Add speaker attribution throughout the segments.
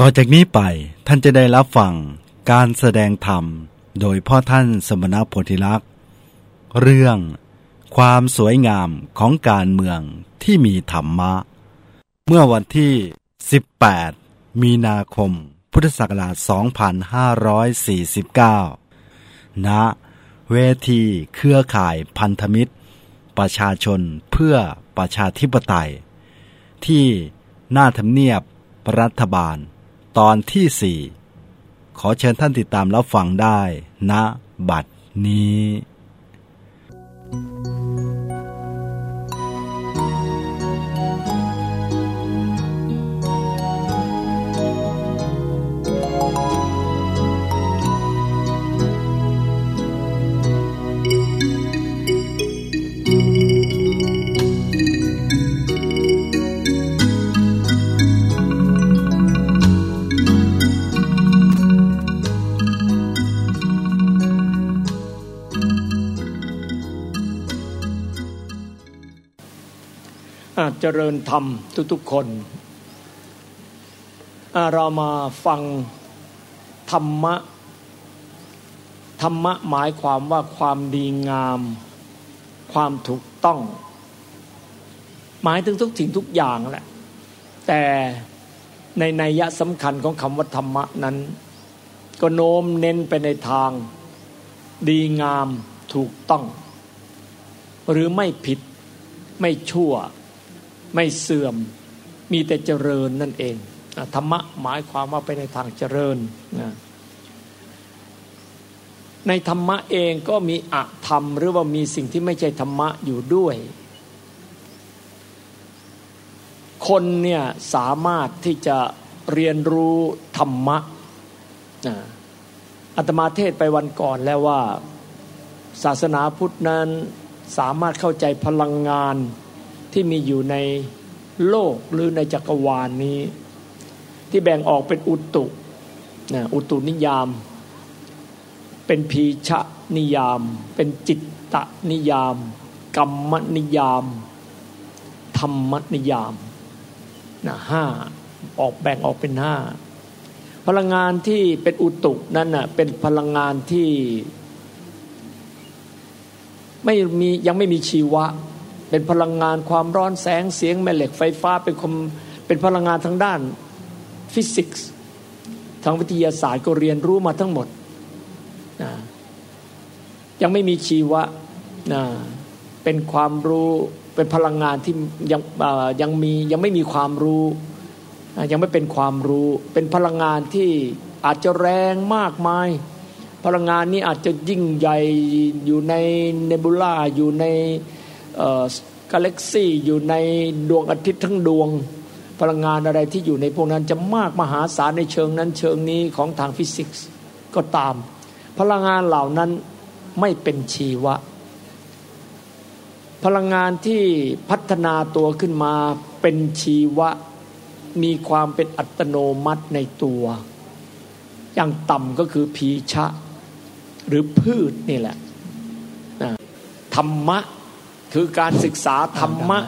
Speaker 1: ต่อจากนี้ไปท่านจะได้รับฟังการแสดงธรรม โดยพ่อท่านสมณโพธิลักษ์เรื่องความสวยงามของการเมืองที่มีธรรมะ เมื่อวันที่ 18 มีนาคม พุทธศักราช 2549 ณ เวทีเครือข่ายพันธมิตร ประชาชนเพื่อประชาธิปไตย ที่หน้าทำเนียบรัฐบาล ตอนที่สี่ขอเชิญท่านติดตามรับฟังได้ณบัดนี้
Speaker 2: เจริญธรรมทุกๆคนเรามาฟังธรรมะ ธรรมะหมายความว่าความดีงาม ความถูกต้อง หมายถึงทุกสิ่งทุกอย่างแหละ แต่ในนัยยะสำคัญของคำว่าธรรมะนั้น ก็โน้มเน้นไปในทาง ดีงามถูกต้อง หรือไม่ผิดไม่ชั่ว ไม่เสื่อมมีแต่เจริญนั่นเองธรรมะหมายความว่าไปในทางเจริญนะในธรรมะเองก็มีอะธรรม หรือว่ามีสิ่งที่ไม่ใช่ธรรมะอยู่ด้วย คนเนี่ยสามารถที่จะเรียนรู้ธรรมะนะอาตมาเทศไปวันก่อนแล้วว่า ศาสนาพุทธนั้นสามารถเข้าใจพลังงาน ที่มีอยู่ในโลกหรือในจักรวาลนนี้ ที่แบ่งออกเป็นอุตุนะอุตุนิยาม เป็นพีชะนิยาม เป็นจิตตนิยาม กรรมนิยาม ธรรมนิยามนะห้าออกแบ่งออกเป็นห้าพลังงานที่เป็นอุตุนั่นน่ะเป็นพลังงานที่ไม่มียังไม่มีชีวะ เป็นพลังงานความร้อนแสงเสียงแม่เหล็กไฟฟ้าเป็นคมเป็นพลังงานทางด้านฟิสิกส์ทางวิทยาศาสตร์ก็เรียนรู้มาทั้งหมดนะยังไม่มีชีวะนะเป็นความรู้เป็นพลังงานที่ยังยังมียังไม่มีความรู้ ยังไม่เป็นความรู้ เป็นพลังงานที่อาจจะแรงมากมาย พลังงานนี้อาจจะยิ่งใหญ่อยู่ในเนบูล่าอยู่ใน กาแล็กซี่อยู่ในดวงอาทิตย์ทั้งดวงพลังงานอะไรที่อยู่ในพวกนั้นจะมากมหาศาลในเชิงนั้นเชิงนี้ของทางฟิสิกส์ก็ตาม พลังงานเหล่านั้นไม่เป็นชีวะ พลังงานที่พัฒนาตัวขึ้นมาเป็นชีวะ มีความเป็นอัตโนมัติในตัว อย่างต่ำก็คือพีชะ หรือพืชนี่แหละธรรมะ คือการศึกษาธรรมะ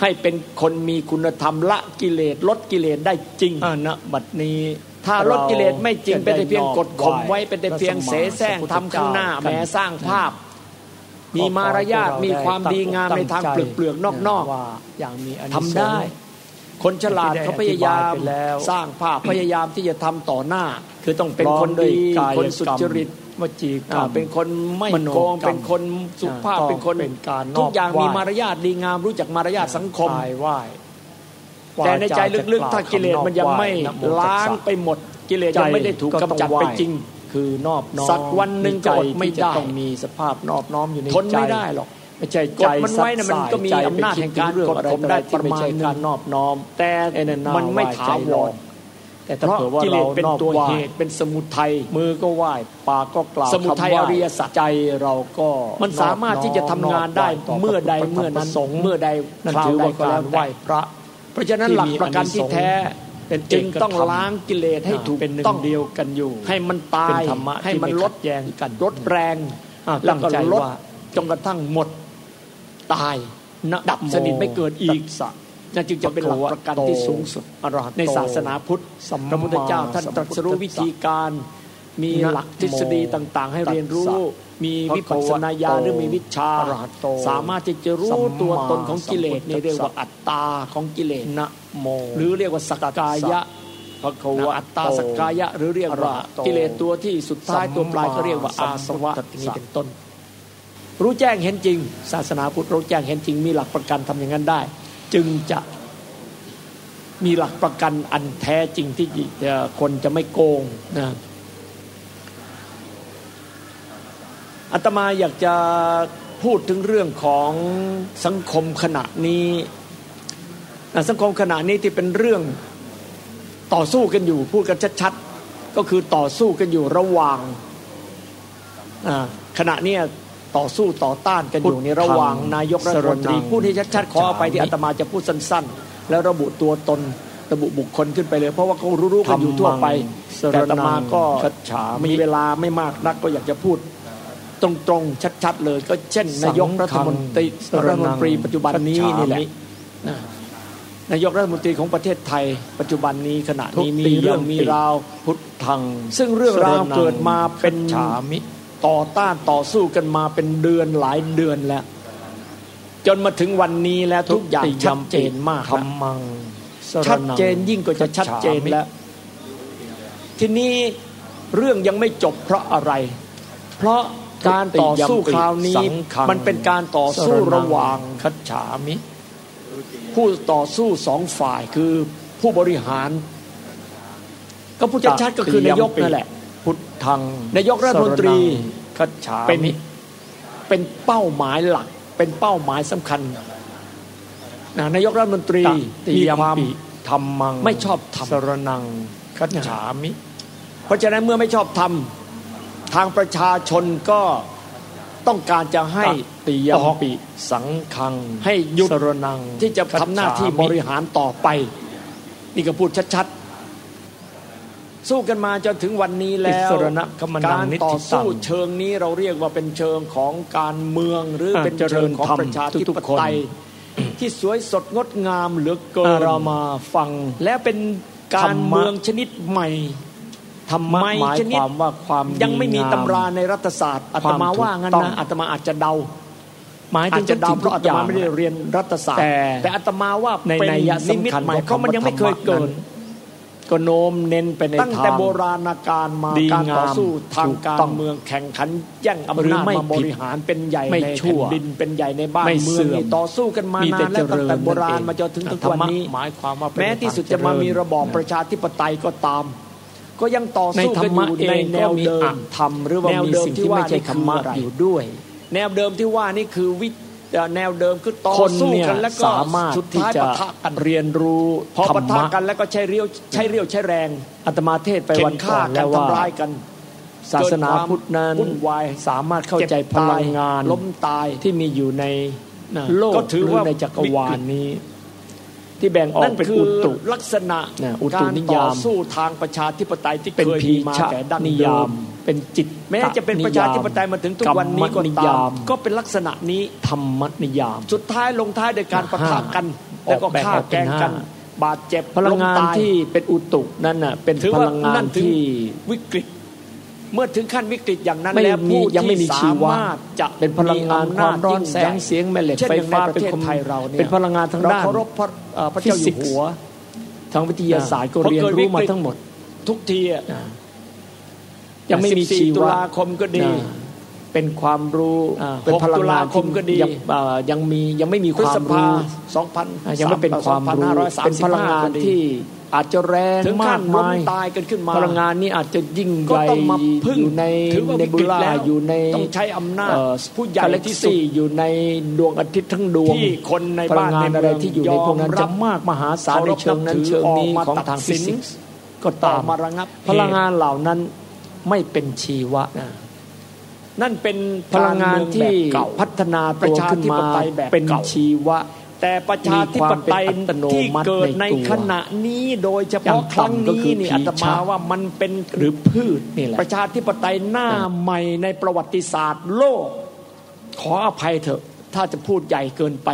Speaker 2: ให้เป็นคนมีคุณธรรมละกิเลสลดกิเลสได้จริง
Speaker 3: ณบัดนี้
Speaker 2: ถ้าลดกิเลสไม่จริงเป็นแต่เพียงกดข่มไว้เป็นแต่เพียงเสแสร้งทำข้างหน้าแม้สร้างภาพ มีมารยาทมีความดีงามในทางเปลือกเปลือกนอกๆทำได้ คนฉลาดเขาพยายามสร้างภาพพยายามที่จะทำต่อหน้า คือต้องเป็นคนดีคนสุจริต
Speaker 3: วจีกรรม
Speaker 2: เป็นคนไม่โกงเป็นคนสุภาพเป็นคนทุกอย่างมีมารยาทดีงามรู้จักมารยาทสังคม
Speaker 3: ไหว้
Speaker 2: แต่ในใจลึกๆถ้ากิเลสมันยังไม่ล้างไปหมดกิเลสยังไม่ได้ถูกกำจัดไปจริง
Speaker 3: คือนอบน้อม
Speaker 2: สักวันหนึ่งก็อดไม่ได้
Speaker 3: ต้องมีสภาพนอบน้อมอยู่ใน
Speaker 2: ทนไม่ได้หรอกไม่ใช่กดมันไว้นะมันก็มีอำนาจแห่งการกดผมได้ประมาณนึง
Speaker 3: นอบน้อม
Speaker 2: แต่มันไม่ถาวร
Speaker 3: แต่ถ้าเผื่อว่าเรา
Speaker 2: เป็นตัวเหตุเป็นสมุทัย
Speaker 3: มือก็ไหว้ปากก็กล่าว
Speaker 2: สมุทัยอริยสัจ
Speaker 3: ใจเราก็
Speaker 2: มันสามารถที่จะทำงานได้เมื่อใดเมื่อนั้นเมื่อใด
Speaker 3: นั่นถือว่าการไหว้พระ
Speaker 2: เพราะฉะนั้นหลักประกันที่แท้จึงต้องล้างกิเลสให้ถูกต้อง
Speaker 3: เดียวกันอยู่
Speaker 2: ให้มันตายให้มันลด
Speaker 3: แยงกัน
Speaker 2: ลดแรงแล้วก็ลดจนกระทั่งหมดตายดับสนิทไม่เกิดอีก นั่นจึงจะเป็นหลักประกันที่สูงสุด
Speaker 3: อรหัตโต
Speaker 2: ในศาสนาพุทธ
Speaker 3: สัมมา
Speaker 2: พระพุทธเจ้าท่านตรัสรู้วิธีการมี
Speaker 3: นะ
Speaker 2: หลักทฤษฎีต่าง ๆ ให้เรียนรู้
Speaker 3: ตัสสะ
Speaker 2: มีวิปัสสนาญาณหรือมีวิชา
Speaker 3: อรหัตโต
Speaker 2: สามารถที่จะรู้
Speaker 3: สัมมา
Speaker 2: ตัวตนของกิเลส
Speaker 3: สัมพุทธัสสะ
Speaker 2: นี่เรียกว่าอัตตาของกิเลส
Speaker 3: นะโม
Speaker 2: หรือเรียกว่าสักกายะ
Speaker 3: พระคะวะ
Speaker 2: อัตตาสักกายะ หรือเรียกว่า
Speaker 3: อรหัตโต
Speaker 2: กิเลสตัวที่สุดท้ายตัวปลายก็เรียกว่าอาสวะ
Speaker 3: สัมพุทธัสสะ
Speaker 2: นี้เป็นต้น รู้แจ้งเห็นจริง ศาสนาพุทธรู้แจ้งเห็นจริงมีหลักประกันทำอย่างนั้นได้ จึงจะมีหลักประกันอันแท้จริงที่จะคนจะไม่โกงนะอาตมาอยากจะพูดถึงเรื่องของสังคมขณะนี้นะสังคมขณะนี้ที่เป็นเรื่องต่อสู้กันอยู่พูดกันชัดๆก็คือต่อสู้กันอยู่ระหว่างขณะนี้ ต่อสู้ต่อต้านกันอยู่ในระหว่างนายกรัฐมนตรีพูดให้ชัดๆขออภัยที่อาตมาจะพูดสั้น ๆ แล้วระบุตัวตนระบุบุคคลขึ้นไปเลย เพราะว่าเขารู้ๆกันอยู่ทั่วไป
Speaker 3: ธรรมัง
Speaker 2: แต่อาตมาก็
Speaker 3: สรนังคัจฉามิ
Speaker 2: มีเวลาไม่มากนักก็อยากจะพูดตรงๆชัดๆเลย ก็เช่น นายกรัฐมนตรี
Speaker 3: สังฆัง
Speaker 2: รัฐมนตรีปัจจุบันนี้นี่แหละ
Speaker 3: คัจฉามิ
Speaker 2: นะนายกรัฐมนตรีของประเทศไทย ปัจจุบันนี้ขณะ
Speaker 3: ทุ
Speaker 2: นี้
Speaker 3: ติ
Speaker 2: มีเรื่อง
Speaker 3: ยัมปิ
Speaker 2: มีราว
Speaker 3: พุทธัง
Speaker 2: ซึ่งเรื่องราวเกิดมาเป็น
Speaker 3: ฉามิ
Speaker 2: ต่อต้านต่อสู้กันมาเป็นเดือนหลายเดือนแล้ว จนมาถึงวันนี้แล้วทุกอย่างชัดเจนมาก
Speaker 3: ธร
Speaker 2: แล้ว
Speaker 3: รมังสร
Speaker 2: ชัด
Speaker 3: นัง
Speaker 2: เจนยิ่งกว่าจะชัดเจนแล้ว ทีนี้เรื่องยังไม่จบเพราะอะไร เพราะการต่อสู้คราวนี้
Speaker 3: สังฆัง
Speaker 2: มันเป็นการต่อสู้ระหว่าง
Speaker 3: คัจฉามิ
Speaker 2: ผู้ต่อสู้สองฝ่ายคือผู้บริหาร ก็ผู้ชัดๆก็คือนายกนั่นแหละ
Speaker 3: พุทธัง
Speaker 2: นายกรัฐมนตรี
Speaker 3: สนังคัจฉา
Speaker 2: เป็น
Speaker 3: มิ
Speaker 2: เป็นเป้าหมายหลัก เป็นเป้าหมายสำคัญนะนายกรัฐมนตรี
Speaker 3: ตติ
Speaker 2: มี
Speaker 3: ยัม
Speaker 2: ความ
Speaker 3: ปิธรรมัง
Speaker 2: ไม่ชอบธรรม
Speaker 3: สรนังคัจฉามิ
Speaker 2: เพราะฉะนั้นเมื่อไม่ชอบทำทางประชาชนก็ต้องการจะให้
Speaker 3: ตติยั
Speaker 2: อ
Speaker 3: ม
Speaker 2: อก
Speaker 3: ปิสังคัง
Speaker 2: ให้หยุด
Speaker 3: สรนัง
Speaker 2: ที่จะทำหน้าที่บริ
Speaker 3: หาร
Speaker 2: หารต่อไป นี่ก็พูดชัดๆ สู้กันมาจนถึงวันนี้แล้ว
Speaker 3: อิสรณะกมนัง
Speaker 2: การ
Speaker 3: นิ
Speaker 2: ต่อ
Speaker 3: ติตั
Speaker 2: สู้
Speaker 3: ง
Speaker 2: เชิงนี้เราเรียกว่าเป็นเชิงของการเมืองหรือ
Speaker 3: อ่า
Speaker 2: เป็นเชิงของ
Speaker 3: เจริญธรรม
Speaker 2: ประชาธิ
Speaker 3: ทุ
Speaker 2: ป
Speaker 3: กๆคน
Speaker 2: ไตยที่สวยสดงดงามเหลือเกิ
Speaker 3: อ่านเรามาฟัง
Speaker 2: และเป็นการ
Speaker 3: ธรรมะ
Speaker 2: เมืองชนิดใหม่
Speaker 3: ธรรมะ
Speaker 2: ไม่
Speaker 3: หมาย
Speaker 2: ชนิด
Speaker 3: ความว่าความ
Speaker 2: ยังไม่มี
Speaker 3: ดีง
Speaker 2: ตำราในรัฐศาสตร์อาตมาว่างั้น
Speaker 3: ความถูกต้
Speaker 2: นะ
Speaker 3: อง
Speaker 2: อาตมาอาจจะเดา
Speaker 3: หมาย
Speaker 2: อา
Speaker 3: ถึ
Speaker 2: จ
Speaker 3: ง
Speaker 2: จะเดา
Speaker 3: ทุก
Speaker 2: เพราะอาต
Speaker 3: อย่า
Speaker 2: มางไม่ได้เรียนรัฐศาสตร์
Speaker 3: แต่
Speaker 2: แต่อาตมาว่า
Speaker 3: ใน
Speaker 2: เป็น
Speaker 3: นัย
Speaker 2: นิมิต
Speaker 3: สำคัญ
Speaker 2: ใหม่
Speaker 3: ของ
Speaker 2: เพราะมันยังไม่เคย
Speaker 3: ธรรมะ
Speaker 2: เกิด
Speaker 3: นั้น ก็โน้มเน้นไปใน
Speaker 2: ตั้ง
Speaker 3: ทาง
Speaker 2: แต่โบราณกาลมา
Speaker 3: ดี
Speaker 2: การต่องา
Speaker 3: ม
Speaker 2: สู้ทาง
Speaker 3: ถูก
Speaker 2: การ
Speaker 3: ต้อง
Speaker 2: เมืองแข่งขันแย่งอำ
Speaker 3: หรือ
Speaker 2: นาจ
Speaker 3: ไม่
Speaker 2: มาบ
Speaker 3: ผิด
Speaker 2: ริหารเป็นใหญ่
Speaker 3: ไม่
Speaker 2: ใน
Speaker 3: ชั่
Speaker 2: แผ่น
Speaker 3: ว
Speaker 2: ดินเป็นใหญ่ในบ้าน
Speaker 3: ไม่
Speaker 2: เมือง
Speaker 3: เสื่อม
Speaker 2: นี่ต่อสู้กันมา
Speaker 3: มี
Speaker 2: นา
Speaker 3: แต่
Speaker 2: นแล้วตั้งแต่
Speaker 3: เจริญ
Speaker 2: โบราณ
Speaker 3: นั่นเอง
Speaker 2: มาจนถึงทุก
Speaker 3: ธร
Speaker 2: วัน
Speaker 3: รมะ
Speaker 2: นี้
Speaker 3: หมายความว่าเป็น
Speaker 2: แม้ที่สุดจะมามีระบอบประชาธิปไตยก็ตาม ก็ยังต่อ
Speaker 3: ใน
Speaker 2: สู้
Speaker 3: ธร
Speaker 2: กัน
Speaker 3: ร
Speaker 2: อ
Speaker 3: มะ
Speaker 2: ยู่
Speaker 3: เอ
Speaker 2: ใน
Speaker 3: ง
Speaker 2: แน
Speaker 3: ก็
Speaker 2: ว
Speaker 3: มี
Speaker 2: เดิ
Speaker 3: อ
Speaker 2: ม
Speaker 3: ธรรมหรือว่า
Speaker 2: แนว
Speaker 3: มี
Speaker 2: เดิม
Speaker 3: สิ่ง
Speaker 2: ที่
Speaker 3: ที่ไม่
Speaker 2: ว่า
Speaker 3: ใช่
Speaker 2: นี่
Speaker 3: ธรรมะ
Speaker 2: คืออะไร
Speaker 3: อยู่ด้วย
Speaker 2: แนวเดิมที่ว่านี่คือวิเอ่อ แนวเดิมคือต่อ
Speaker 3: คน
Speaker 2: สู้
Speaker 3: เนี่ย
Speaker 2: กันแล้วก็
Speaker 3: สามารถ
Speaker 2: สุด
Speaker 3: ที่
Speaker 2: ท้าย
Speaker 3: จะ
Speaker 2: ปะทะกัน
Speaker 3: เรียนรู้
Speaker 2: พอ
Speaker 3: ธร
Speaker 2: ปะ
Speaker 3: ร
Speaker 2: ทะ
Speaker 3: มะ
Speaker 2: กันแล้วก็ใช้เรียวใช้เรียวใช้แรง
Speaker 3: อาตมาเทศน์ไป
Speaker 2: เข็
Speaker 3: วัน
Speaker 2: น
Speaker 3: ก่
Speaker 2: ฆ่า
Speaker 3: อน
Speaker 2: กั
Speaker 3: แล้
Speaker 2: น
Speaker 3: วว่า
Speaker 2: ทำร้ายกัน
Speaker 3: ศาสนาพุทธนั้น
Speaker 2: วุ่นวาย
Speaker 3: สามารถเข้าใจ
Speaker 2: จ็บ
Speaker 3: พลังงาน
Speaker 2: ล้มตาย
Speaker 3: ที่มีอยู่ใน
Speaker 2: นะ
Speaker 3: โลก
Speaker 2: ก็ถือ
Speaker 3: หรือ
Speaker 2: ว่า
Speaker 3: ในจักรวาลนี้ ที่แบ่งออก
Speaker 2: นั่น
Speaker 3: เป็น
Speaker 2: คื
Speaker 3: อุ
Speaker 2: อ
Speaker 3: ตุ
Speaker 2: ลักษณะ
Speaker 3: นะอุตุ
Speaker 2: การ
Speaker 3: นิ
Speaker 2: ต่
Speaker 3: ยา
Speaker 2: อ
Speaker 3: ม
Speaker 2: สู้ทางประชาธิปไตยที่
Speaker 3: เป็น
Speaker 2: เคย
Speaker 3: พี
Speaker 2: มีมา
Speaker 3: ชะ
Speaker 2: แต่ดั้ง
Speaker 3: นิ
Speaker 2: เดิ
Speaker 3: ยาม
Speaker 2: ม
Speaker 3: เป็นจิต
Speaker 2: แม้จะเป็นประชาธิปไตยมาถึงทุกวันนี้ก็
Speaker 3: กรรมนิ
Speaker 2: ตายา
Speaker 3: มม
Speaker 2: ก็เป็นลักษณะนี้
Speaker 3: ธรรมนิยาม
Speaker 2: สุดท้ายลงท้ายโดยการปะทะกัน
Speaker 3: อ
Speaker 2: แล้ว
Speaker 3: อก
Speaker 2: ก็
Speaker 3: แบ่ง
Speaker 2: ฆ่า
Speaker 3: ออกเป็
Speaker 2: แก
Speaker 3: น
Speaker 2: งกัน
Speaker 3: ห้า
Speaker 2: บาดเจ็บ
Speaker 3: พลังงาน
Speaker 2: มตย
Speaker 3: ที่เป็นอุตุนั่นน่ะเป็น
Speaker 2: ถือ
Speaker 3: พ
Speaker 2: ว่า
Speaker 3: ลังงา
Speaker 2: นั่
Speaker 3: น
Speaker 2: นถึง
Speaker 3: ที่
Speaker 2: วิกฤต เมื่อถึงขั้นวิกฤตอย่างนั้น
Speaker 3: ไม่
Speaker 2: แล้ว
Speaker 3: มี
Speaker 2: ผู้
Speaker 3: ยังไม่มี
Speaker 2: ที่
Speaker 3: ชีวะ
Speaker 2: สามารถจะ
Speaker 3: เป็นพลังงานความร้อนแสงเสียงแม่เหล็ก
Speaker 2: ช่น
Speaker 3: ไฟ
Speaker 2: อย่างใน
Speaker 3: ฟ้า
Speaker 2: ประ
Speaker 3: เป็น
Speaker 2: เทศ
Speaker 3: คอม
Speaker 2: ไทยเราเนี่ย
Speaker 3: เป็นพลังงานทาง
Speaker 2: เรา
Speaker 3: ด้าน
Speaker 2: เคารพพระเอ่อพระเจ้าอยู่หัว
Speaker 3: ทางวิทยาศาสตร์ก็เรียนรู้มาทั้งหมด
Speaker 2: ทุกทีอะ
Speaker 3: ยังไม่มี
Speaker 2: 14
Speaker 3: ชี
Speaker 2: ตุ
Speaker 3: วะ
Speaker 2: ลาคมก็ดี
Speaker 3: อ่าเป็นความรู้
Speaker 2: อ่า
Speaker 3: เป็นพลังงาน
Speaker 2: 6ตุลาคมก็ดี
Speaker 3: ยังอ่ายังมียังไม่มี
Speaker 2: พ
Speaker 3: ค
Speaker 2: ฤ
Speaker 3: วา
Speaker 2: ษ
Speaker 3: ม
Speaker 2: ภา
Speaker 3: รู้
Speaker 2: สองพัน
Speaker 3: อ่ายังไม่เป็นความรู้เป็นพลังงานที่อาจจะแรง
Speaker 2: ถึง
Speaker 3: มา
Speaker 2: ขั้
Speaker 3: ก
Speaker 2: นล้ม
Speaker 3: มาย
Speaker 2: ตายกันขึ้นมา
Speaker 3: พลังงานนี้อาจจะยิ่ง
Speaker 2: ก็
Speaker 3: ใหญ่
Speaker 2: ต้องมาพึ่ง
Speaker 3: อยู่ใน
Speaker 2: ถือว่า
Speaker 3: เน
Speaker 2: วิก
Speaker 3: บู
Speaker 2: ฤต
Speaker 3: ล่า
Speaker 2: แล้ว
Speaker 3: อยู่ใน
Speaker 2: ต้องใช้อำนาจ
Speaker 3: เอ่อ
Speaker 2: ผู้ใหญ่
Speaker 3: กาแล็ก
Speaker 2: ที่สุด
Speaker 3: ซี่อยู่ในดวงอาทิตย์ทั้งดวง
Speaker 2: ที่คนใน
Speaker 3: พลั
Speaker 2: บ้างน
Speaker 3: งาน
Speaker 2: ใน
Speaker 3: อะไร
Speaker 2: เมือง
Speaker 3: ที่อยู่ในพวกนั้น
Speaker 2: ยอมรับ
Speaker 3: จะมากมหาศาลในเชิงนั้น
Speaker 2: เคารพนับถือ
Speaker 3: เชิงนี้
Speaker 2: ออกมา
Speaker 3: ของ
Speaker 2: ตัด
Speaker 3: ทาง
Speaker 2: สิ
Speaker 3: ฟิ
Speaker 2: น
Speaker 3: สิกส์ก็
Speaker 2: ต่อ
Speaker 3: ตาม
Speaker 2: มาระงับ
Speaker 3: พลังงานเหล่านั้น ไม่เป็นชีวะ
Speaker 2: นั่นเป็น
Speaker 3: พลังงานที่
Speaker 2: กรเมือแบบเก่า
Speaker 3: พัฒนาตัวขึ้นมา
Speaker 2: ประชาธิปไตยแบบ
Speaker 3: เป็น
Speaker 2: เก่า
Speaker 3: ชีวะ
Speaker 2: แต่ประชาธิปไตย
Speaker 3: มีความเป็นอัตโน
Speaker 2: ที่
Speaker 3: มัติ
Speaker 2: เกิดใน
Speaker 3: ในตัว
Speaker 2: ขณะนี้โดยเฉ
Speaker 3: อย่า
Speaker 2: พาะ
Speaker 3: ง
Speaker 2: ครั้ง
Speaker 3: ต่ำก็
Speaker 2: นี้
Speaker 3: คือ
Speaker 2: นี่
Speaker 3: ผี
Speaker 2: อาตมา
Speaker 3: ชะ
Speaker 2: ว่ามันเป็น
Speaker 3: หรือพืชนี่แหละ
Speaker 2: ประชาธิปไตยหน้าใหม่ในประวัติศาสตร์โลก ขออภัยเถอะ ถ้าจะพูดใหญ่เกินไป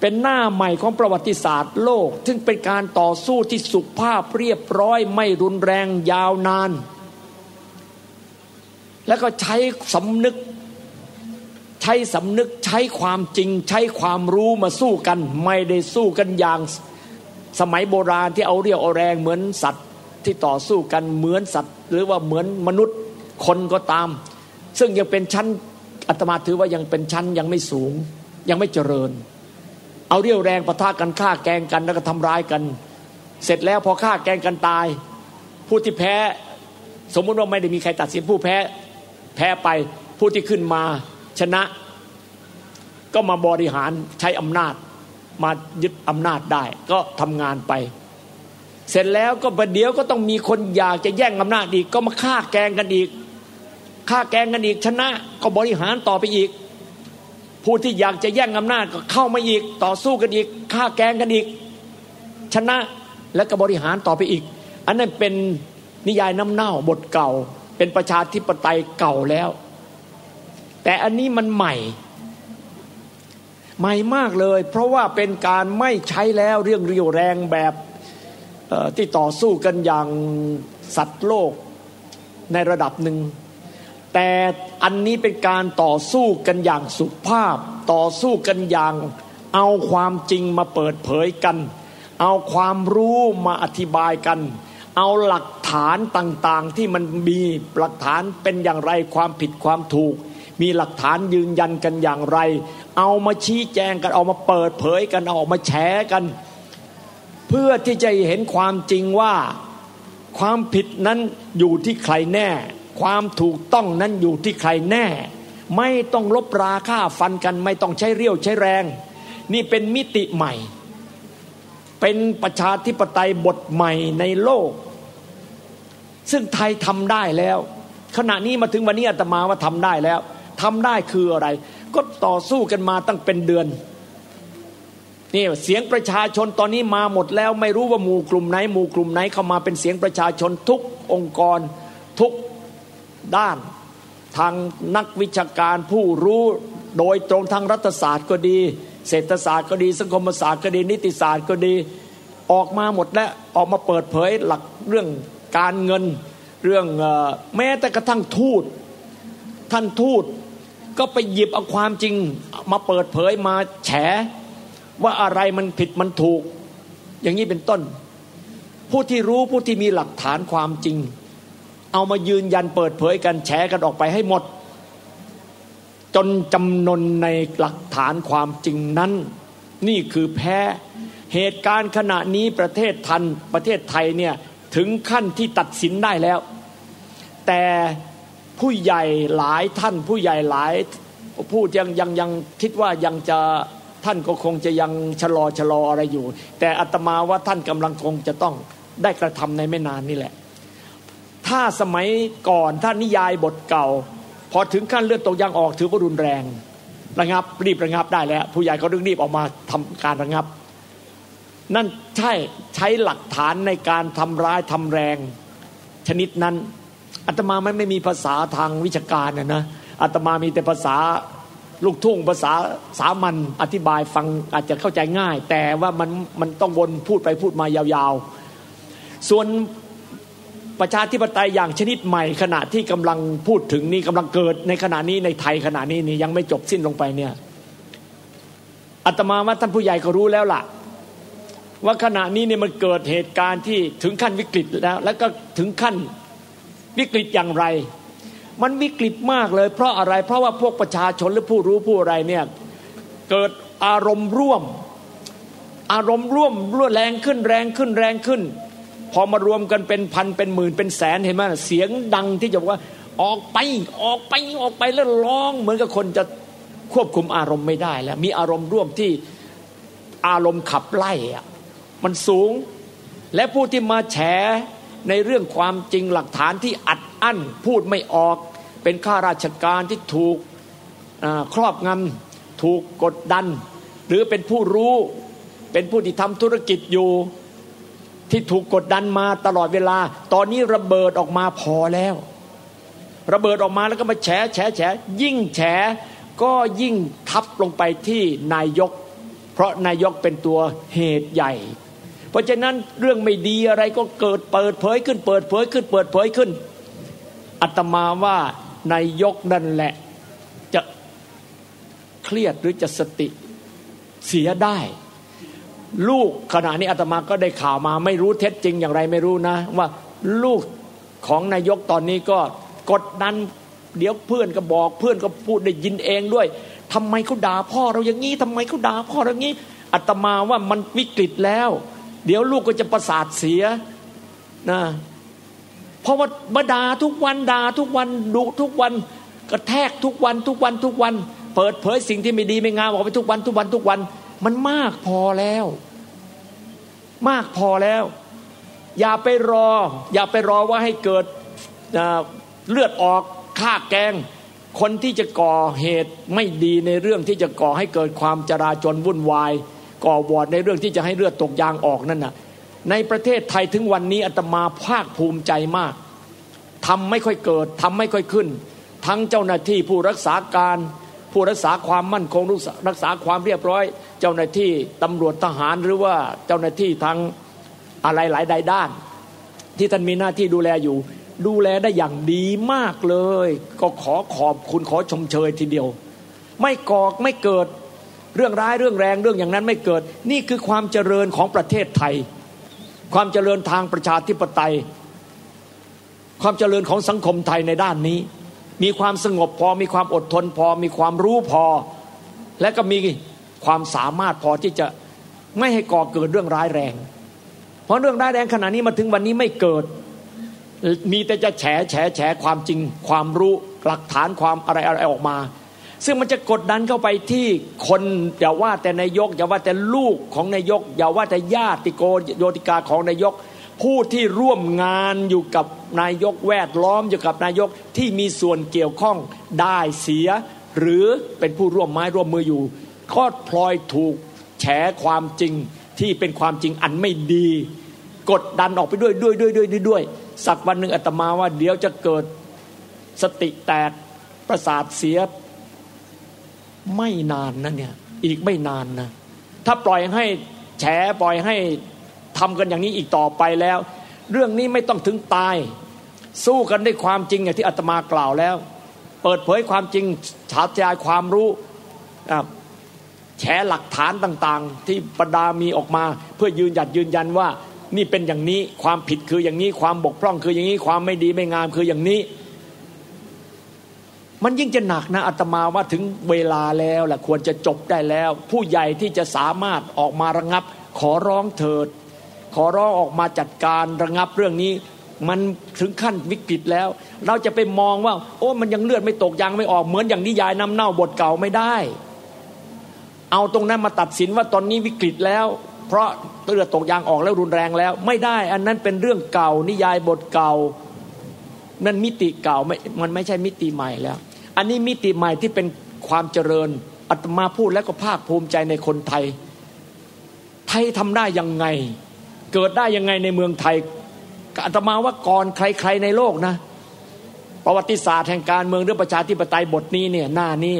Speaker 2: เป็นหน้าใหม่ของประวัติศาสตร์โลก ซึ่งเป็นการต่อสู้ที่สุภาพเรียบร้อยไม่รุนแรงยาวนาน แล้วก็ใช้สำนึก ใช้สำนึกใช้ความจริง ใช้ความรู้มาสู้กัน ไม่ได้สู้กันอย่างสมัยโบราณที่เอาเรียวเอาแรงเหมือนสัตว์ที่ต่อสู้กันเหมือนสัตว์ หรือว่าเหมือนมนุษย์คนก็ตาม ซึ่งยังเป็นชั้นอาตมาถือว่ายังเป็นชั้นยังไม่สูง ยังไม่เจริญ เอาเรี่ยวแรงประทะกันฆ่าแกงกันแล้วก็ทำร้ายกัน เสร็จแล้วพอฆ่าแกงกันตาย ผู้ที่แพ้ สมมติว่าไม่ได้มีใครตัดสินผู้แพ้ แพ้ไปผู้ที่ขึ้นมาชนะ ก็มาบริหารใช้อำนาจมายึดอำนาจได้ ก็ทำงานไป เสร็จแล้วก็ประเดี๋ยวก็ต้องมีคนอยากจะแย่งอำนาจอีก ก็มาฆ่าแกงกันอีกฆ่าแกงกันอีกชนะก็บริหารต่อไปอีก ผู้ที่อยากจะแย่งอำนาจก็เข้ามาอีก ต่อสู้กันอีกฆ่าแกงกันอีก ชนะแล้วก็บริหารต่อไปอีก อันนั้นเป็นนิยายน้ำเน่าบทเก่า เป็นประชาธิปไตยเก่าแล้ว แต่อันนี้มันใหม่ ใหม่มากเลย เพราะว่าเป็นการไม่ใช้แล้วเรื่องเรียวแรงแบบที่ต่อสู้กันอย่างสัตว์โลกในระดับหนึ่ง แต่อันนี้เป็นการต่อสู้กันอย่างสุภาพ ต่อสู้กันอย่างเอาความจริงมาเปิดเผยกัน เอาความรู้มาอธิบายกัน เอาหลัก ฐานต่างๆที่มันมีหลักฐานเป็นอย่างไรความผิดความถูก มีหลักฐานยืนยันกันอย่างไร เอามาชี้แจงกันเอามาเปิดเผยกันเอามาแฉกัน เพื่อที่จะเห็นความจริงว่าความผิดนั้นอยู่ที่ใครแน่ ความถูกต้องนั้นอยู่ที่ใครแน่ ไม่ต้องลบราค่าฟันกันไม่ต้องใช้เรี่ยวใช้แรง นี่เป็นมิติใหม่ เป็นประชาธิปไตยบทใหม่ในโลก ซึ่งไทยทำได้แล้ว ขณะนี้มาถึงวันนี้อาตมาว่าทำได้แล้วทำได้คืออะไร ก็ต่อสู้กันมาตั้งเป็นเดือนนี่เสียงประชาชนตอนนี้มาหมดแล้ว ไม่รู้ว่าหมู่กลุ่มไหนหมู่กลุ่มไหนเข้ามาเป็นเสียงประชาชนทุกองค์กรทุกด้าน ทางนักวิชาการผู้รู้โดยตรงทางรัฐศาสตร์ก็ดี เศรษฐศาสตร์ก็ดี สังคมศาสตร์ก็ดี นิติศาสตร์ก็ดี ออกมาหมดแล้วออกมาเปิดเผยหลักเรื่อง การเงินเรื่องแม้แต่กระทั่งทูตท่านทูตก็ไปหยิบเอาความจริงมาเปิดเผยมาแฉ ว่าอะไรมันผิดมันถูก อย่างนี้เป็นต้น ผู้ที่รู้ผู้ที่มีหลักฐานความจริง เอามายืนยันเปิดเผยกันแชร์กันออกไปให้หมด จนจำนนในหลักฐานความจริงนั้น นี่คือแพ้เหตุการณ์ขณะนี้ประเทศทันประเทศไทยเนี่ย ถึงขั้นที่ตัดสินได้แล้ว แต่ผู้ใหญ่หลายท่านผู้ใหญ่หลายผู้ยังยังยังคิดว่ายังจะท่านก็คงจะยังชะลอชะลออะไรอยู่ แต่อาตมาว่าท่านกำลังคงจะต้องได้กระทำในไม่นานนี่แหละ ถ้าสมัยก่อนท่านนิยายบทเก่า พอถึงขั้นเลือดตกยางออกถือว่ารุนแรง ระงับรีบระงับได้แล้ว ผู้ใหญ่ก็รีบออกมาทำการระงับ นั่นใช่ใช้หลักฐานในการทำร้ายทำแรง ชนิดนั้นอาตมาไม่ไม่มีภาษาทางวิชาการนะนะอาตมามีแต่ภาษาลูกทุ่งภาษาสามัญอธิบายฟังอาจจะเข้าใจง่าย แต่ว่ามันมันต้องวนพูดไปพูดมายาวๆ ส่วนประชาธิปไตยอย่างชนิดใหม่ ขณะที่กำลังพูดถึงนี่กำลังเกิดในขณะนี้ในไทยขณะนี้นี่ยังไม่จบสิ้นลงไปเนี่ยอาตมาว่าท่านผู้ใหญ่ก็รู้แล้วล่ะ ว่าขณะนี้เนี่ยมันเกิดเหตุการณ์ที่ถึงขั้นวิกฤตแล้ว แล้วก็ถึงขั้นวิกฤตอย่างไร มันวิกฤตมากเลย เพราะอะไรเพราะว่าพวกประชาชนหรือผู้รู้ผู้อะไรเนี่ยเกิดอารมณ์ร่วม อารมณ์ร่วมร่วแรงขึ้นแรงขึ้นแรงขึ้น พอมารวมกันเป็นพันเป็นหมื่นเป็นแสนเห็นไหมเสียงดังที่จะบอกว่าออกไปออกไปออกไปแล้วร้อง เหมือนกับคนจะควบคุมอารมณ์ไม่ได้แล้ว มีอารมณ์ร่วมที่อารมณ์ขับไล่อะ มันสูง และผู้ที่มาแฉในเรื่องความจริงหลักฐานที่อัดอั้นพูดไม่ออก เป็นข้าราชการที่ถูกครอบงำถูกกดดัน หรือเป็นผู้รู้เป็นผู้ที่ทำธุรกิจอยู่ที่ถูกกดดันมาตลอดเวลา ตอนนี้ระเบิดออกมาพอแล้ว ระเบิดออกมาแล้วก็มาแฉแฉแฉยิ่งแฉก็ยิ่งทับลงไปที่นายก เพราะนายกเป็นตัวเหตุใหญ่ เพราะฉะนั้นเรื่องไม่ดีอะไรก็เกิดเปิดเผยขึ้น เปิดเผยขึ้น เปิดเผยขึ้นอาตมาว่านายกนั่นแหละ จะเครียดหรือจะสติเสียได้ ลูกขณะนี้อาตมาก็ได้ข่าวมา ไม่รู้เท็จจริงอย่างไรไม่รู้นะ ว่าลูกของนายกตอนนี้ก็กดดันเดี๋ยวเพื่อนก็บอกเพื่อนก็พูดได้ยินเองด้วยทำไมเขาด่าพ่อเราอย่างนี้ทำไมเขาด่าพ่อเราอย่างนี้อาตมาว่ามันวิกฤตแล้ว เดี๋ยวลูกก็จะประสาทเสียนะเพราะว่ามาด่าทุกวันด่าทุกวันดุทุกวันกระแทกทุกวันทุกวันทุกวัน เปิดเผยสิ่งที่ไม่ดีไม่งามออกไปทุกวันทุกวันทุกวัน มันมากพอแล้ว มากพอแล้ว อย่าไปรอ อย่าไปรอว่าให้เกิดเลือดออกฆ่าแกง คนที่จะก่อเหตุไม่ดีในเรื่องที่จะก่อให้เกิดความจราจนวุ่นวาย ก่อวอดในเรื่องที่จะให้เลือดตกยางออกนั่นน่ะในประเทศไทยถึงวันนี้อาตมาภาคภูมิใจมากทำไม่ค่อยเกิดทำไม่ค่อยขึ้น ทั้งเจ้าหน้าที่ผู้รักษาการ ผู้รักษาความมั่นคงรักษาความเรียบร้อย เจ้าหน้าที่ตำรวจทหารหรือว่าเจ้าหน้าที่ทางอะไรหลายใดด้าน ที่ท่านมีหน้าที่ดูแลอยู่ ดูแลได้อย่างดีมากเลย ก็ขอขอบคุณขอชมเชยทีเดียว ไม่กอกไม่เกิด เรื่องร้ายเรื่องแรงเรื่องอย่างนั้นไม่เกิด นี่คือความเจริญของประเทศไทย ความเจริญทางประชาธิปไตย ความเจริญของสังคมไทยในด้านนี้ มีความสงบพอมีความอดทนพอมีความรู้พอ และก็มีความสามารถพอที่จะไม่ให้ก่อเกิดเรื่องร้ายแรง เพราะเรื่องร้ายแรงขณะนี้มาถึงวันนี้ไม่เกิด มีแต่จะแฉแฉแฉความจริง ความรู้หลักฐานความอะไรอะไรออกมา ซึ่งมันจะกดดันเข้าไปที่คนอย่าว่าแต่นายกอย่าว่าแต่ลูกของนายกอย่าว่าแต่ญาติโกโยติกาของนายก ผู้ที่ร่วมงานอยู่กับนายกแวดล้อมอยู่กับนายกที่มีส่วนเกี่ยวข้องได้เสีย หรือเป็นผู้ร่วมไม้ร่วมมืออยู่ก็พลอยถูกแฉความจริงที่เป็นความจริงอันไม่ดี กดดันออกไปด้วยด้วยด้วยด้วยด้วย สักวันหนึ่งอาตมาว่าเดี๋ยวจะเกิดสติแตกประสาทเสีย ไม่นานนะเนี่ย อีกไม่นานนะ ถ้าปล่อยให้แฉปล่อยให้ทำกันอย่างนี้อีกต่อไปแล้ว เรื่องนี้ไม่ต้องถึงตาย สู้กันด้วยความจริงอย่างที่อาตมากล่าวแล้ว เปิดเผยความจริงฉาบยายความรู้แฉหลักฐานต่างๆ ที่ประดามีออกมา เพื่อยืนหยัดยืนยันว่า นี่เป็นอย่างนี้ความผิดคืออย่างนี้ความบกพร่องคืออย่างนี้ความไม่ดีไม่งามคืออย่างนี้ มันยิ่งจะหนักนะอาตมาว่าถึงเวลาแล้วแหละควรจะจบได้แล้ว ผู้ใหญ่ที่จะสามารถออกมาระงับ ขอร้องเถิด ขอร้องออกมาจัดการระงับเรื่องนี้ มันถึงขั้นวิกฤตแล้ว เราจะไปมองว่า โอ้มันยังเลือดไม่ตกยางไม่ออกเหมือนอย่างนิยายน้ำเน่าบทเก่าไม่ได้ เอาตรงนั้นมาตัดสินว่าตอนนี้วิกฤตแล้ว เพราะเลือดตกยางออกแล้วรุนแรงแล้ว ไม่ได้ อันนั้นเป็นเรื่องเก่านิยายบทเก่านั่นมิติเก่าไม่มันไม่ใช่มิติใหม่แล้ว อันนี้มิติใหม่ที่เป็นความเจริญอาตมาพูดแล้วก็ภาคภูมิใจในคนไทย ไทยทำได้ยังไง เกิดได้ยังไงในเมืองไทยอาตมาว่าก่อนใคร ๆในโลกนะ ประวัติศาสตร์แห่งการเมืองเรื่องประชาธิปไตยบทนี้เนี่ยหน้านี้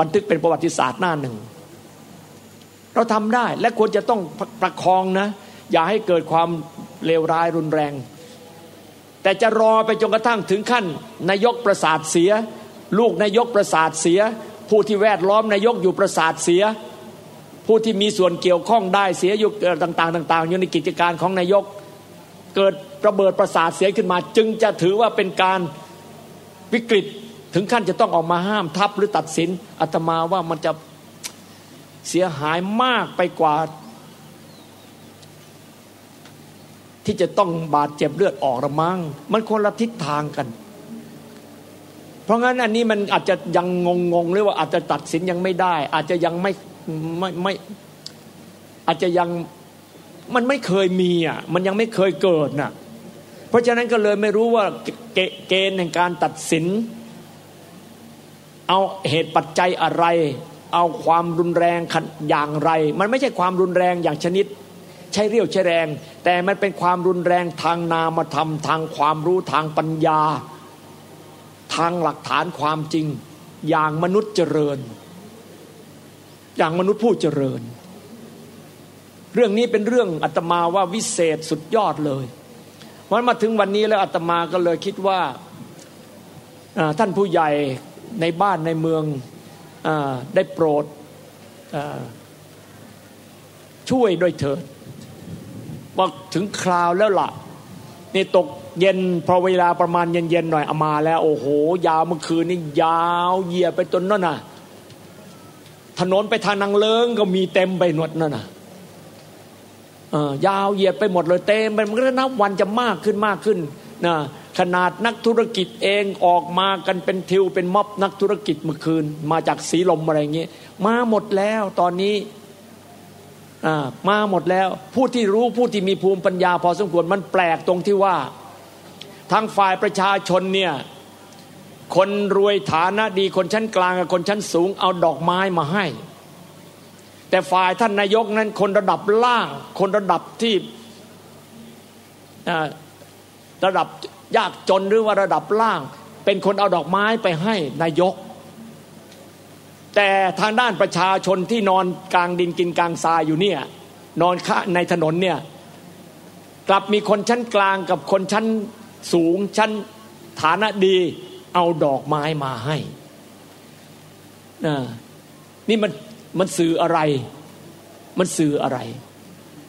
Speaker 2: บันทึกเป็นประวัติศาสตร์หน้าหนึ่ง เราทำได้และควรจะต้องประคองนะ อย่าให้เกิดความเลวร้ายรุนแรง แต่จะรอไปจนกระทั่งถึงขั้นนายกประสาทเสีย ลูกนายกประสาทเสีย ผู้ที่แวดล้อมนายกอยู่ประสาทเสีย ผู้ที่มีส่วนเกี่ยวข้องได้เสียอยู่ต่างๆต่างๆอยู่ในกิจการของนายก เกิดระเบิดประสาทเสียขึ้นมา จึงจะถือว่าเป็นการวิกฤตถึงขั้นจะต้องออกมาห้ามทับหรือตัดสินอาตมาว่ามันจะเสียหายมากไปกว่า ที่จะต้องบาดเจ็บเลือดออกระมัง มันคนละทิศทางกัน เพราะงั้นอันนี้มันอาจจะยังงงงหรือว่าอาจจะตัดสินยังไม่ได้ อาจจะยังไม่ไม่ไม่อาจจะยังมันไม่เคยมีอะมันยังไม่เคยเกิดน่ะเพราะฉะนั้นก็เลยไม่รู้ว่าเกณฑ์แห่งการตัดสิน เอาเหตุปัจจัยอะไร เอาความรุนแรงอย่างไร มันไม่ใช่ความรุนแรงอย่างชนิด ใช้เรียวใช้แรง แต่มันเป็นความรุนแรงทางนามธรรมทางความรู้ทางปัญญา ทางหลักฐานความจริง อย่างมนุษย์เจริญ อย่างมนุษย์ผู้เจริญ เรื่องนี้เป็นเรื่องอาตมาว่าวิเศษสุดยอดเลยวันมาถึงวันนี้แล้วอาตมาก็เลยคิดว่าท่านผู้ใหญ่ในบ้านในเมืองอได้โปรดช่วยด้วยเถิดว่าถึงคราวแล้วละ่ะนี่ตก เย็นพอเวลาประมาณเย็นๆหน่อยอามาแล้ว โอ้โห ยาวเมื่อคืนนี่ยาวเหยียบไปจนนั่นน่ะ ถนนไปทางนางเลิงก็มีเต็มไปหมดนั่นน่ะยาวเหยียบไปหมดเลยเต็มไปมันก็นับวันจะมากขึ้นมากขึ้นนะขนาดนักธุรกิจเองออกมากันเป็นทิวเป็นม็อบนักธุรกิจเมื่อคืน มาจากสีลมอะไรเงี้ยมาหมดแล้วตอนนี้มาหมดแล้ว ผู้ที่รู้ผู้ที่มีภูมิปัญญา พอสมควรมันแปลกตรงที่ว่า ทางฝ่ายประชาชนเนี่ยคนรวยฐานะดีคนชั้นกลางกับคนชั้นสูงเอาดอกไม้มาให้ แต่ฝ่ายท่านนายกนั้นคนระดับล่าง คนระดับที่ระดับยากจนหรือว่าระดับล่าง เป็นคนเอาดอกไม้ไปให้นายก แต่ทางด้านประชาชนที่นอนกลางดินกินกลางทรายอยู่เนี่ยนอนข้าในถนนเนี่ยกลับมีคนชั้นกลางกับคนชั้น สูงชั้นฐานะดีเอาดอกไม้มาให้นี่มันมันสื่ออะไร มันสื่ออะไร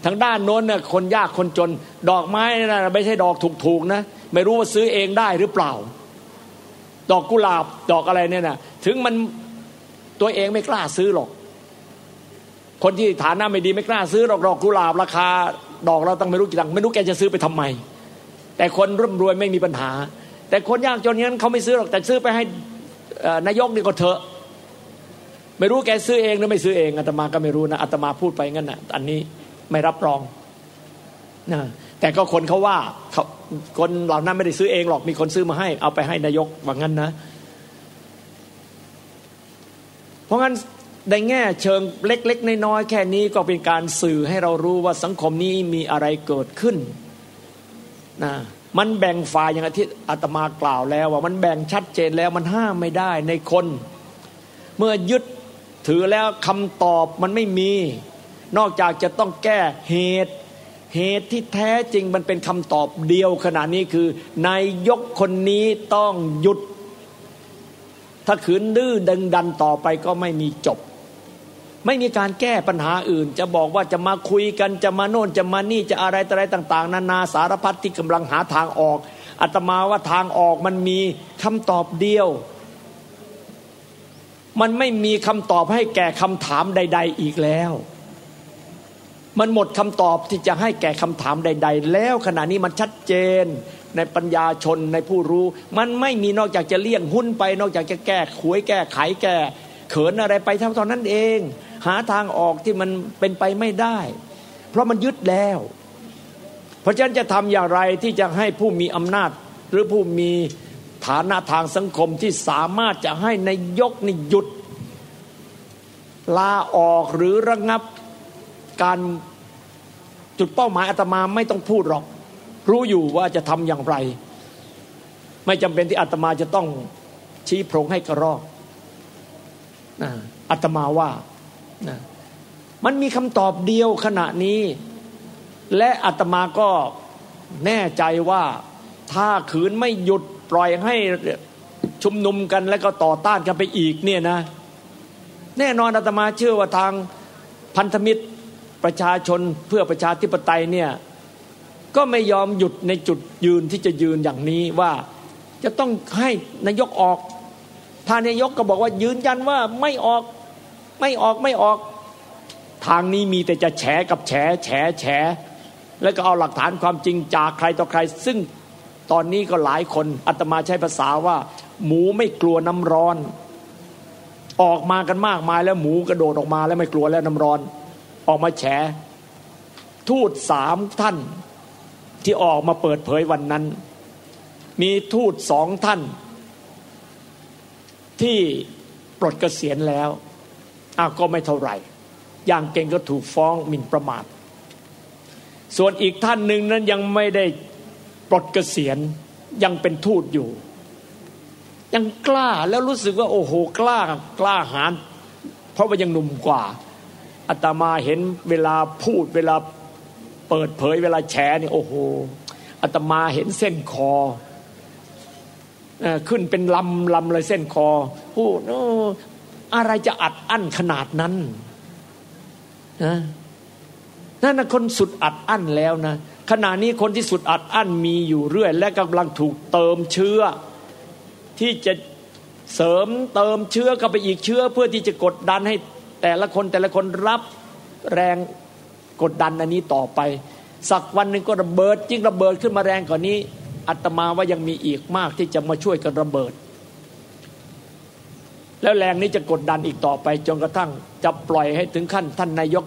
Speaker 2: ทางด้านโน้นเนี่ยคนยากคนจน ดอกไม้นะไม่ใช่ดอกถูกๆนะ ไม่รู้ว่าซื้อเองได้หรือเปล่า ดอกกุหลาบดอกอะไรเนี่ยนะถึงมันตัวเองไม่กล้าซื้อหรอก คนที่ฐานะไม่ดีไม่กล้าซื้อหรอกดอกกุหลาบราคา ดอกเราต้องไม่รู้กี่ตังไม่รู้แกจะซื้อไปทำไม แต่คนร่ำรวยไม่มีปัญหา แต่คนยากจนนั้นเขาไม่ซื้อหรอกแต่ซื้อไปให้นายกนี่ก็เถอะ ไม่รู้แกซื้อเองหรือไม่ซื้อเองอาตมาก็ไม่รู้นะอาตมาพูดไปงั้นนะอันนี้ไม่รับรองนะแต่ก็คนเขาว่าเขาคนเหล่านั้นไม่ได้ซื้อเองหรอกมีคนซื้อมาให้ เอาไปให้นายกว่างั้นนะ เพราะงั้นในแง่เชิงเล็ก ๆ น้อยๆแค่นี้ก็เป็นการสื่อให้เรารู้ว่าสังคมนี้มีอะไรเกิดขึ้น นะมันแบ่งฝ่ายอย่างที่อาตมากล่าวแล้วว่ามันแบ่งชัดเจนแล้วมันห้ามไม่ได้ในคน เมื่อยึดถือแล้วคำตอบมันไม่มี นอกจากจะต้องแก้เหตุ เหตุที่แท้จริงมันเป็นคำตอบเดียวขณะนี้คือนายยกคนนี้ต้องหยุด ถ้าขืนดื้อดังดันต่อไปก็ไม่มีจบ ไม่มีการแก้ปัญหาอื่น จะบอกว่าจะมาคุยกันจะมาโน่นจะมานี่จะอะไรอะไรต่าง ๆ นานาสารพัดที่กำลังหาทางออกอาตมาว่าทางออกมันมีคำตอบเดียว มันไม่มีคำตอบให้แก่คำถามใด ๆ อีกแล้ว มันหมดคำตอบที่จะให้แก่คำถามใด ๆ แล้วขณะนี้มันชัดเจนในปัญญาชนในผู้รู้ มันไม่มีนอกจากจะเลี่ยงหุ้นไป นอกจากจะแก้ขวยแก้ไขแก้ เขินอะไรไปเท่าตอนนั้นเอง หาทางออกที่มันเป็นไปไม่ได้ เพราะมันยึดแล้ว เพราะฉะนั้นจะทำอย่างไรที่จะให้ผู้มีอำนาจ หรือผู้มีฐานะทางสังคมที่สามารถจะให้ในยกนี่หยุด ลาออกหรือระงับการจุดเป้าหมายอาตมาไม่ต้องพูดหรอก รู้อยู่ว่าจะทำอย่างไร ไม่จำเป็นที่อาตมาจะต้องชี้โพรงให้กระรอก อาตมาว่านะมันมีคำตอบเดียวขณะนี้ และอาตมาก็แน่ใจว่าถ้าขืนไม่หยุดปล่อยให้ชุมนุมกันแล้วก็ต่อต้านกันไปอีกเนี่ยนะ แน่นอนอาตมาเชื่อว่าทางพันธมิตรประชาชนเพื่อประชาธิปไตยเนี่ยก็ไม่ยอมหยุดในจุดยืนที่จะยืนอย่างนี้ว่า จะต้องให้นายกออก ถ้านายกก็บอกว่ายืนยันว่าไม่ออกไม่ออกไม่ออก ทางนี้มีแต่จะแฉกับแฉแฉแฉแล้วก็เอาหลักฐานความจริงจากใครต่อใคร ซึ่งตอนนี้ก็หลายคนอาตมาใช้ภาษาว่า หมูไม่กลัวน้ำร้อน ออกมากันมากมายแล้วหมูกระโดดออกมาแล้วไม่กลัวแล้วน้ำร้อน ออกมาแฉ ทูตสามท่านที่ออกมาเปิดเผยวันนั้น มีทูตสองท่าน ที่ปลดเกษียณแล้วอ้าวก็ไม่เท่าไหร่ อย่างเก่งก็ถูกฟ้องหมิ่นประมาท ส่วนอีกท่านหนึ่งนั้นยังไม่ได้ปลดเกษียณยังเป็นทูตอยู่ ยังกล้าแล้วรู้สึกว่าโอ้โหกล้ากล้าหาญเพราะว่ายังหนุ่มกว่าอาตมาเห็นเวลาพูดเวลาเปิดเผยเวลาแฉนี่โอ้โหอาตมาเห็นเส้นคอ ขึ้นเป็นลำลำเลยเส้นคอพูดอะไรจะอัดอั้นขนาดนั้นนะนั่นนะคนสุดอัดอั้นแล้วนะขณะนี้คนที่สุดอัดอั้นมีอยู่เรื่อย และกำลังถูกเติมเชื้อ ที่จะเสริมเติมเชื้อเข้าไปอีกเชื้อ เพื่อที่จะกดดันให้แต่ละคนแต่ละคนรับแรงกดดันอันนี้ต่อไป สักวันหนึ่งก็ระเบิด ยิ่งระเบิดขึ้นมาแรงกว่านี้ อัตมาว่ายังมีอีกมากที่จะมาช่วยกันระเบิด แล้วแรงนี้จะกดดันอีกต่อไปจนกระทั่งจะปล่อยให้ถึงขั้นท่านนายก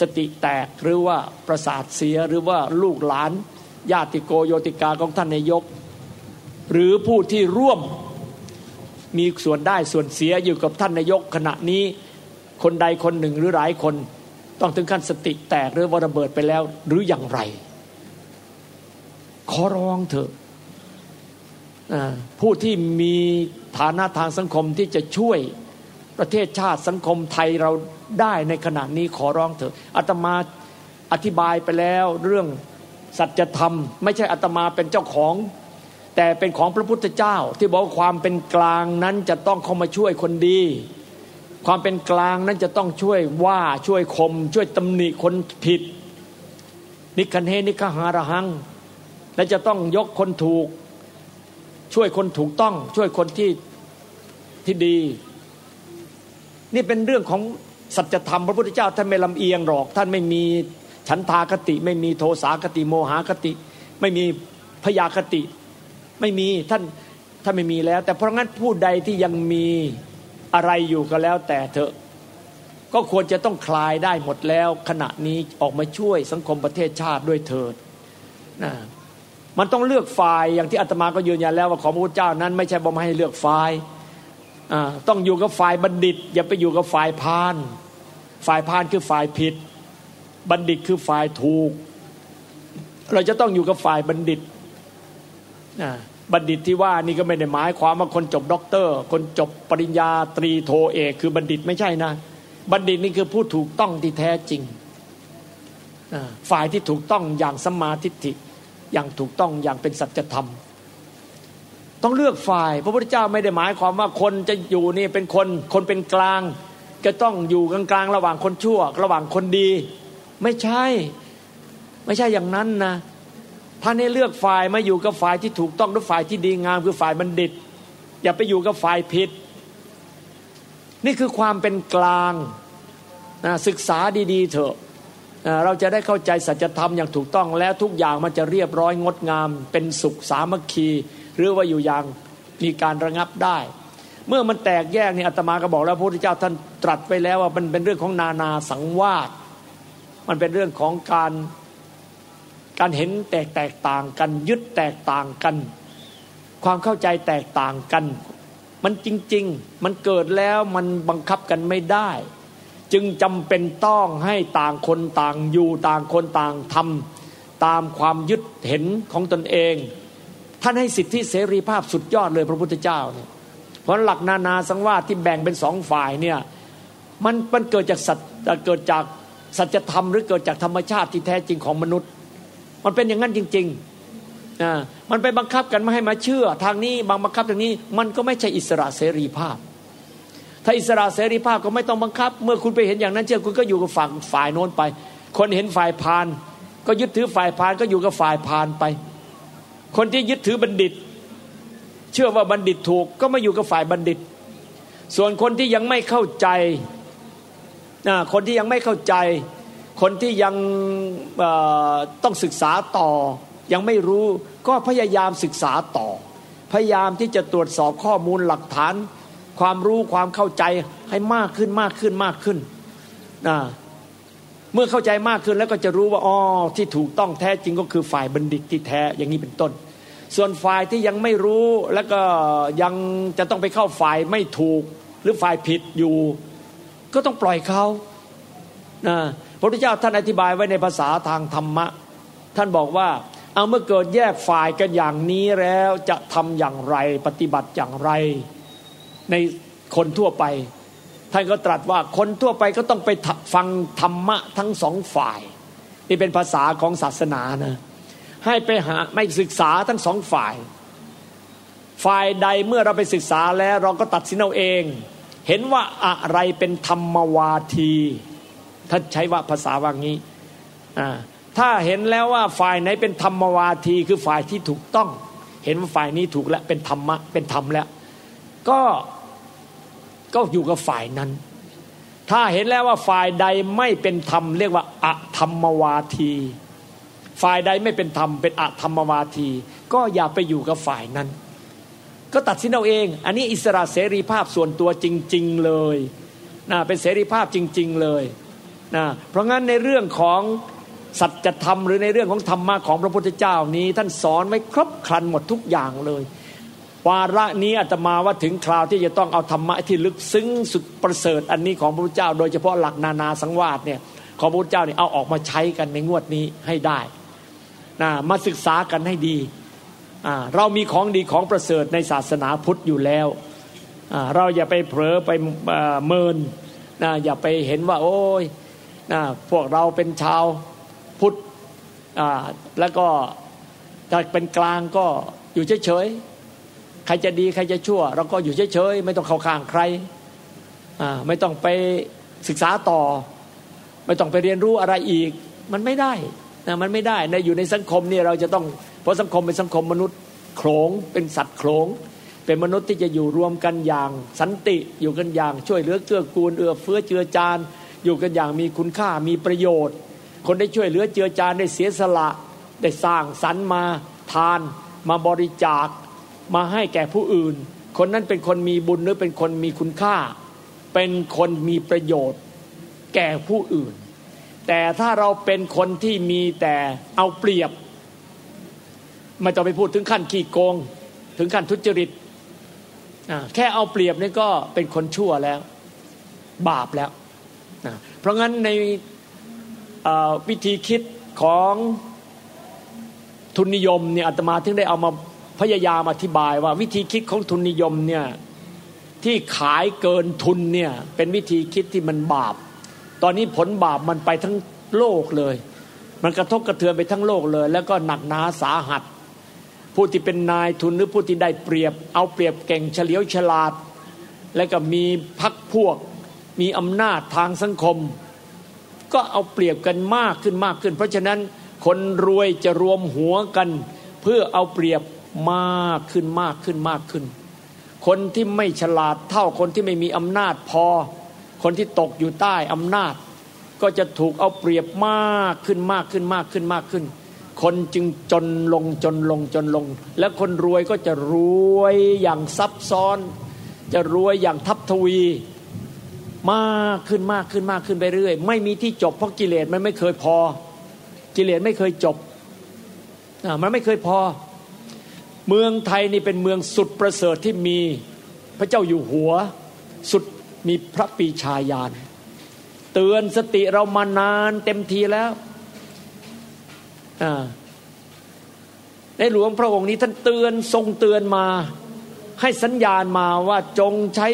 Speaker 2: สติแตกหรือว่าประสาทเสียหรือว่าลูกหลาน ญาติโกโยติกาของท่านนายก หรือผู้ที่ร่วมมีส่วนได้ส่วนเสียอยู่กับท่านนายกขณะนี้คนใดคนหนึ่งหรือหลายคน ต้องถึงขั้นสติแตกหรือว่าระเบิดไปแล้วหรืออย่างไร ขอร้องเถอะผู้ที่มีฐานะทางสังคมที่จะช่วยประเทศชาติสังคมไทยเราได้ในขณะนี้ขอร้องเถอะอาตมาอธิบายไปแล้วเรื่องสัจธรรม ไม่ใช่อาตมาเป็นเจ้าของ แต่เป็นของพระพุทธเจ้า ที่บอกความเป็นกลางนั้นจะต้องเข้ามาช่วยคนดี ความเป็นกลางนั้นจะต้องช่วยว่าช่วยคม ช่วยตำหนิคนผิด นิคันเฮนิคหารหัง และจะต้องยกคนถูก ช่วยคนถูกต้อง ช่วยคนที่ที่ดี นี่เป็นเรื่องของสัจธรรมพระพุทธเจ้าท่านไม่ลำเอียงหรอก ท่านไม่มีฉันทากติ ไม่มีโทสากติโมหากติ ไม่มีพยาคติ ไม่มีท่านท่านไม่มีแล้ว แต่เพราะงั้นผู้ใดที่ยังมีอะไรอยู่ก็แล้วแต่เถอะก็ควรจะต้องคลายได้หมดแล้ว ขณะนี้ออกมาช่วยสังคมประเทศชาติด้วยเถิดนะ มันต้องเลือกฝ่ายอย่างที่อาตมาก็ยืนยันแล้วว่าของพระพุทธเจ้านั้น ไม่ใช่บอกมาให้เลือกฝ่ายต้องอยู่กับฝ่ายบัณฑิต อย่าไปอยู่กับฝ่ายพาล ฝ่ายพาลคือฝ่ายผิด บัณฑิตคือฝ่ายถูก เราจะต้องอยู่กับฝ่ายบัณฑิตบัณฑิตที่ว่านี่ก็ไม่ได้หมายความว่าคนจบด็อกเตอร์ คนจบปริญญาตรีโทเอกคือบัณฑิตไม่ใช่นะ บัณฑิตนี่คือผู้ถูกต้องที่แท้จริงฝ่ายที่ถูกต้องอย่างสัมมาทิฐิ อย่างถูกต้องอย่างเป็นสัจธรรม ต้องเลือกฝ่าย พระพุทธเจ้าไม่ได้หมายความว่าคนจะอยู่นี่เป็นคนคนเป็นกลาง จะต้องอยู่กลางๆระหว่างคนชั่ว ระหว่างคนดี ไม่ใช่ ไม่ใช่อย่างนั้นนะท่านให้เลือกฝ่ายมาอยู่กับฝ่ายที่ถูกต้องหรือฝ่ายที่ดีงามคือฝ่ายบัณฑิต อย่าไปอยู่กับฝ่ายผิด นี่คือความเป็นกลางนะศึกษาดีๆเถอะ เราจะได้เข้าใจสัจธรรมอย่างถูกต้องแล้วทุกอย่างมันจะเรียบร้อยงดงาม เป็นสุขสามัคคี หรือว่าอยู่อย่างมีการระงับได้ เมื่อมันแตกแยกนี่อาตมาก็บอกแล้วพระพุทธเจ้าท่านตรัสไปแล้วว่ามันเป็นเรื่องของนานาสังวาสมันเป็นเรื่องของการการเห็นแตกแตกต่างกันยึดแตกต่างกัน ความเข้าใจแตกต่างกัน มันจริง ๆ มันเกิดแล้วมันบังคับกันไม่ได้ จึงจำเป็นต้องให้ต่างคนต่างอยู่ต่างคนต่างทำตามความยึดเห็นของตนเอง ท่านให้สิทธิเสรีภาพสุดยอดเลยพระพุทธเจ้าเนี่ยเพราะหลักนานาสังวาสที่แบ่งเป็นสองฝ่ายเนี่ยมันมันเกิดจากสัตเกิดจากสัจธรรมหรือเกิดจากธรรมชาติที่แท้จริงของมนุษย์ มันเป็นอย่างนั้นจริงๆนะมันไปบังคับกันไม่ให้มาเชื่อ ทางนี้บางบังคับทางนี้มันก็ไม่ใช่อิสระเสรีภาพ ถ้าอิสระเสรีภาพก็ไม่ต้องบังคับ เมื่อคุณไปเห็นอย่างนั้นเชื่อคุณก็อยู่กับฝั่งฝ่ายโน้นไป คนเห็นฝ่ายพาน ก็ยึดถือฝ่ายพานก็อยู่กับฝ่ายพานไป คนที่ยึดถือบัณฑิต เชื่อว่าบัณฑิตถูกก็มาอยู่กับฝ่ายบัณฑิต ส่วนคนที่ยังไม่เข้าใจนะคนที่ยังไม่เข้าใจ คนที่ยังต้องศึกษาต่อ ยังไม่รู้ก็พยายามศึกษาต่อ พยายามที่จะตรวจสอบข้อมูลหลักฐาน ความรู้ความเข้าใจให้มากขึ้นมากขึ้นมากขึ้นนะเมื่อเข้าใจมากขึ้นแล้วก็จะรู้ว่าอ๋อที่ถูกต้องแท้จริงก็คือฝ่ายบัณฑิตที่แท้อย่างนี้เป็นต้น ส่วนฝ่ายที่ยังไม่รู้แล้วก็ยังจะต้องไปเข้าฝ่ายไม่ถูกหรือฝ่ายผิดอยู่ ก็ต้องปล่อยเขานะพระพุทธเจ้าท่านอธิบายไว้ในภาษาทางธรรมะ ท่านบอกว่าเอาเมื่อเกิดแยกฝ่ายกันอย่างนี้แล้วจะทำอย่างไรปฏิบัติอย่างไร ในคนทั่วไป ท่านก็ตรัสว่าคนทั่วไปก็ต้องไปฟังธรรมะทั้งสองฝ่าย นี่เป็นภาษาของศาสนานะ ให้ไปหาไม่ศึกษาทั้งสองฝ่าย ฝ่ายใดเมื่อเราไปศึกษาแล้วเราก็ตัดสินเอาเอง เห็นว่าอะไรเป็นธรรมวาทีท่านใช้ว่าภาษาว่างี้ถ้าเห็นแล้วว่าฝ่ายไหนเป็นธรรมวาทีคือฝ่ายที่ถูกต้อง เห็นว่าฝ่ายนี้ถูกแล้วเป็นธรรมะเป็นธรรมแล้ว ก็ ก็อยู่กับฝ่ายนั้น ถ้าเห็นแล้วว่าฝ่ายใดไม่เป็นธรรมเรียกว่าอะธรรมวาที ฝ่ายใดไม่เป็นธรรมเป็นอะธรรมวาที ก็อย่าไปอยู่กับฝ่ายนั้น ก็ตัดสินเอาเอง อันนี้อิสระเสรีภาพส่วนตัวจริง ๆเลยนะเป็นเสรีภาพจริง ๆเลยนะเพราะงั้นในเรื่องของสัจธรรมหรือในเรื่องของธรรมะของพระพุทธเจ้านี้ ท่านสอนไว้ครบครันหมดทุกอย่างเลย วาระนี้อาตมาว่าถึงคราวที่จะต้องเอาธรรมะที่ลึกซึ้งสุดประเสริฐอันนี้ของพระพุทธเจ้า โดยเฉพาะหลักนานาสังวาสเนี่ยของพระพุทธเจ้าเนี่ยเอาออกมาใช้กันในงวดนี้ให้ได้นะมาศึกษากันให้ดี เรามีของดีของประเสริฐในศาสนาพุทธอยู่แล้ว เราอย่าไปเผลอไปเมินนะอย่าไปเห็นว่า โอ้ยนะพวกเราเป็นชาวพุทธแล้วก็ถ้าเป็นกลางก็อยู่เฉยๆ ใครจะดีใครจะชั่ว เราก็อยู่เฉยๆไม่ต้องเข้าข้างใครไม่ต้องไปศึกษาต่อ ไม่ต้องไปเรียนรู้อะไรอีก มันไม่ได้นะมันไม่ได้ในอยู่ในสังคมนี่เราจะต้องเพราะสังคมเป็นสังคมมนุษย์โขงเป็นสัตว์โขงเป็นมนุษย์ที่จะอยู่รวมกันอย่างสันติอยู่กันอย่างช่วยเหลือเกื้อกูลเอื้อเฟื้อเจือจานอยู่กันอย่างมีคุณค่ามีประโยชน์ คนได้ช่วยเหลือเจือจานได้เสียสละ ได้สร้างสรรมาทาน มาบริจาค มาให้แก่ผู้อื่น คนนั้นเป็นคนมีบุญหรือเป็นคนมีคุณค่า เป็นคนมีประโยชน์ แก่ผู้อื่น แต่ถ้าเราเป็นคนที่มีแต่เอาเปรียบไม่ต้องไปพูดถึงขั้นขี้โกง ถึงขั้นทุจริตแค่เอาเปรียบนี่ก็เป็นคนชั่วแล้ว บาปแล้ว เพราะงั้นในวิธีคิดของทุนนิยมเนี่ยอาตมาถึงได้เอามา พยายามอธิบายว่าวิธีคิดของทุนนิยมเนี่ยที่ขายเกินทุนเนี่ยเป็นวิธีคิดที่มันบาป ตอนนี้ผลบาปมันไปทั้งโลกเลย มันกระทบกระเทือนไปทั้งโลกเลย แล้วก็หนักหนาสาหัส ผู้ที่เป็นนายทุนหรือผู้ที่ได้เปรียบ เอาเปรียบเก่งเฉลียวฉลาด แล้วก็มีพักพวก มีอำนาจทางสังคม ก็เอาเปรียบกันมากขึ้นมากขึ้น เพราะฉะนั้นคนรวยจะรวมหัวกัน เพื่อเอาเปรียบ มากขึ้นมากขึ้นมากขึ้น คนที่ไม่ฉลาดเท่าคนที่ไม่มีอำนาจพอ คนที่ตกอยู่ใต้อำนาจ ก็จะถูกเอาเปรียบมากขึ้นมากขึ้นมากขึ้นมากขึ้น คนจึงจนลงจนลงจนลง และคนรวยก็จะรวยอย่างซับซ้อน จะรวยอย่างทับทวีมากขึ้นมากขึ้นมากขึ้นไปเรื่อย ไม่มีที่จบเพราะกิเลสมันไม่เคยพอ กิเลสไม่เคยจบมันไม่เคยพอ เมืองไทยนี่เป็นเมืองสุดประเสริฐที่มีพระเจ้าอยู่หัว สุดมีพระปีชายาน เตือนสติเรามานานเต็มทีแล้วในหลวงพระองค์นี้ท่านเตือนทรงเตือนมา ให้สัญญาณมาว่าจงใช้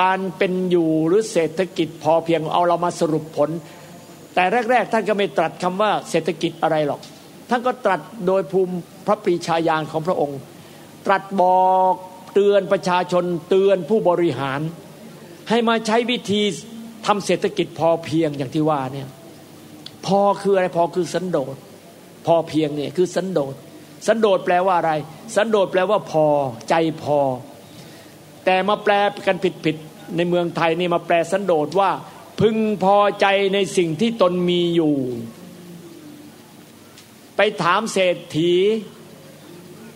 Speaker 2: การเป็นอยู่หรือเศรษฐกิจพอเพียงเอาเรามาสรุปผล แต่แรก ๆ ท่านก็ไม่ตรัสคำว่าเศรษฐกิจอะไรหรอก ท่านก็ตรัสโดยภูมิพระปรีชาญาณของพระองค์ ตรัสบอกเตือนประชาชนเตือนผู้บริหาร ให้มาใช้วิธีทำเศรษฐกิจพอเพียงอย่างที่ว่าเนี่ยพอคืออะไรพอคือสันโดษพอเพียงเนี่ยคือสันโดษสันโดษแปลว่าอะไร สันโดษแปลว่าพอใจพอ แต่มาแปลกันผิดๆในเมืองไทยนี่มาแปลสันโดษว่า พึงพอใจในสิ่งที่ตนมีอยู่ ไปถามเศรษฐี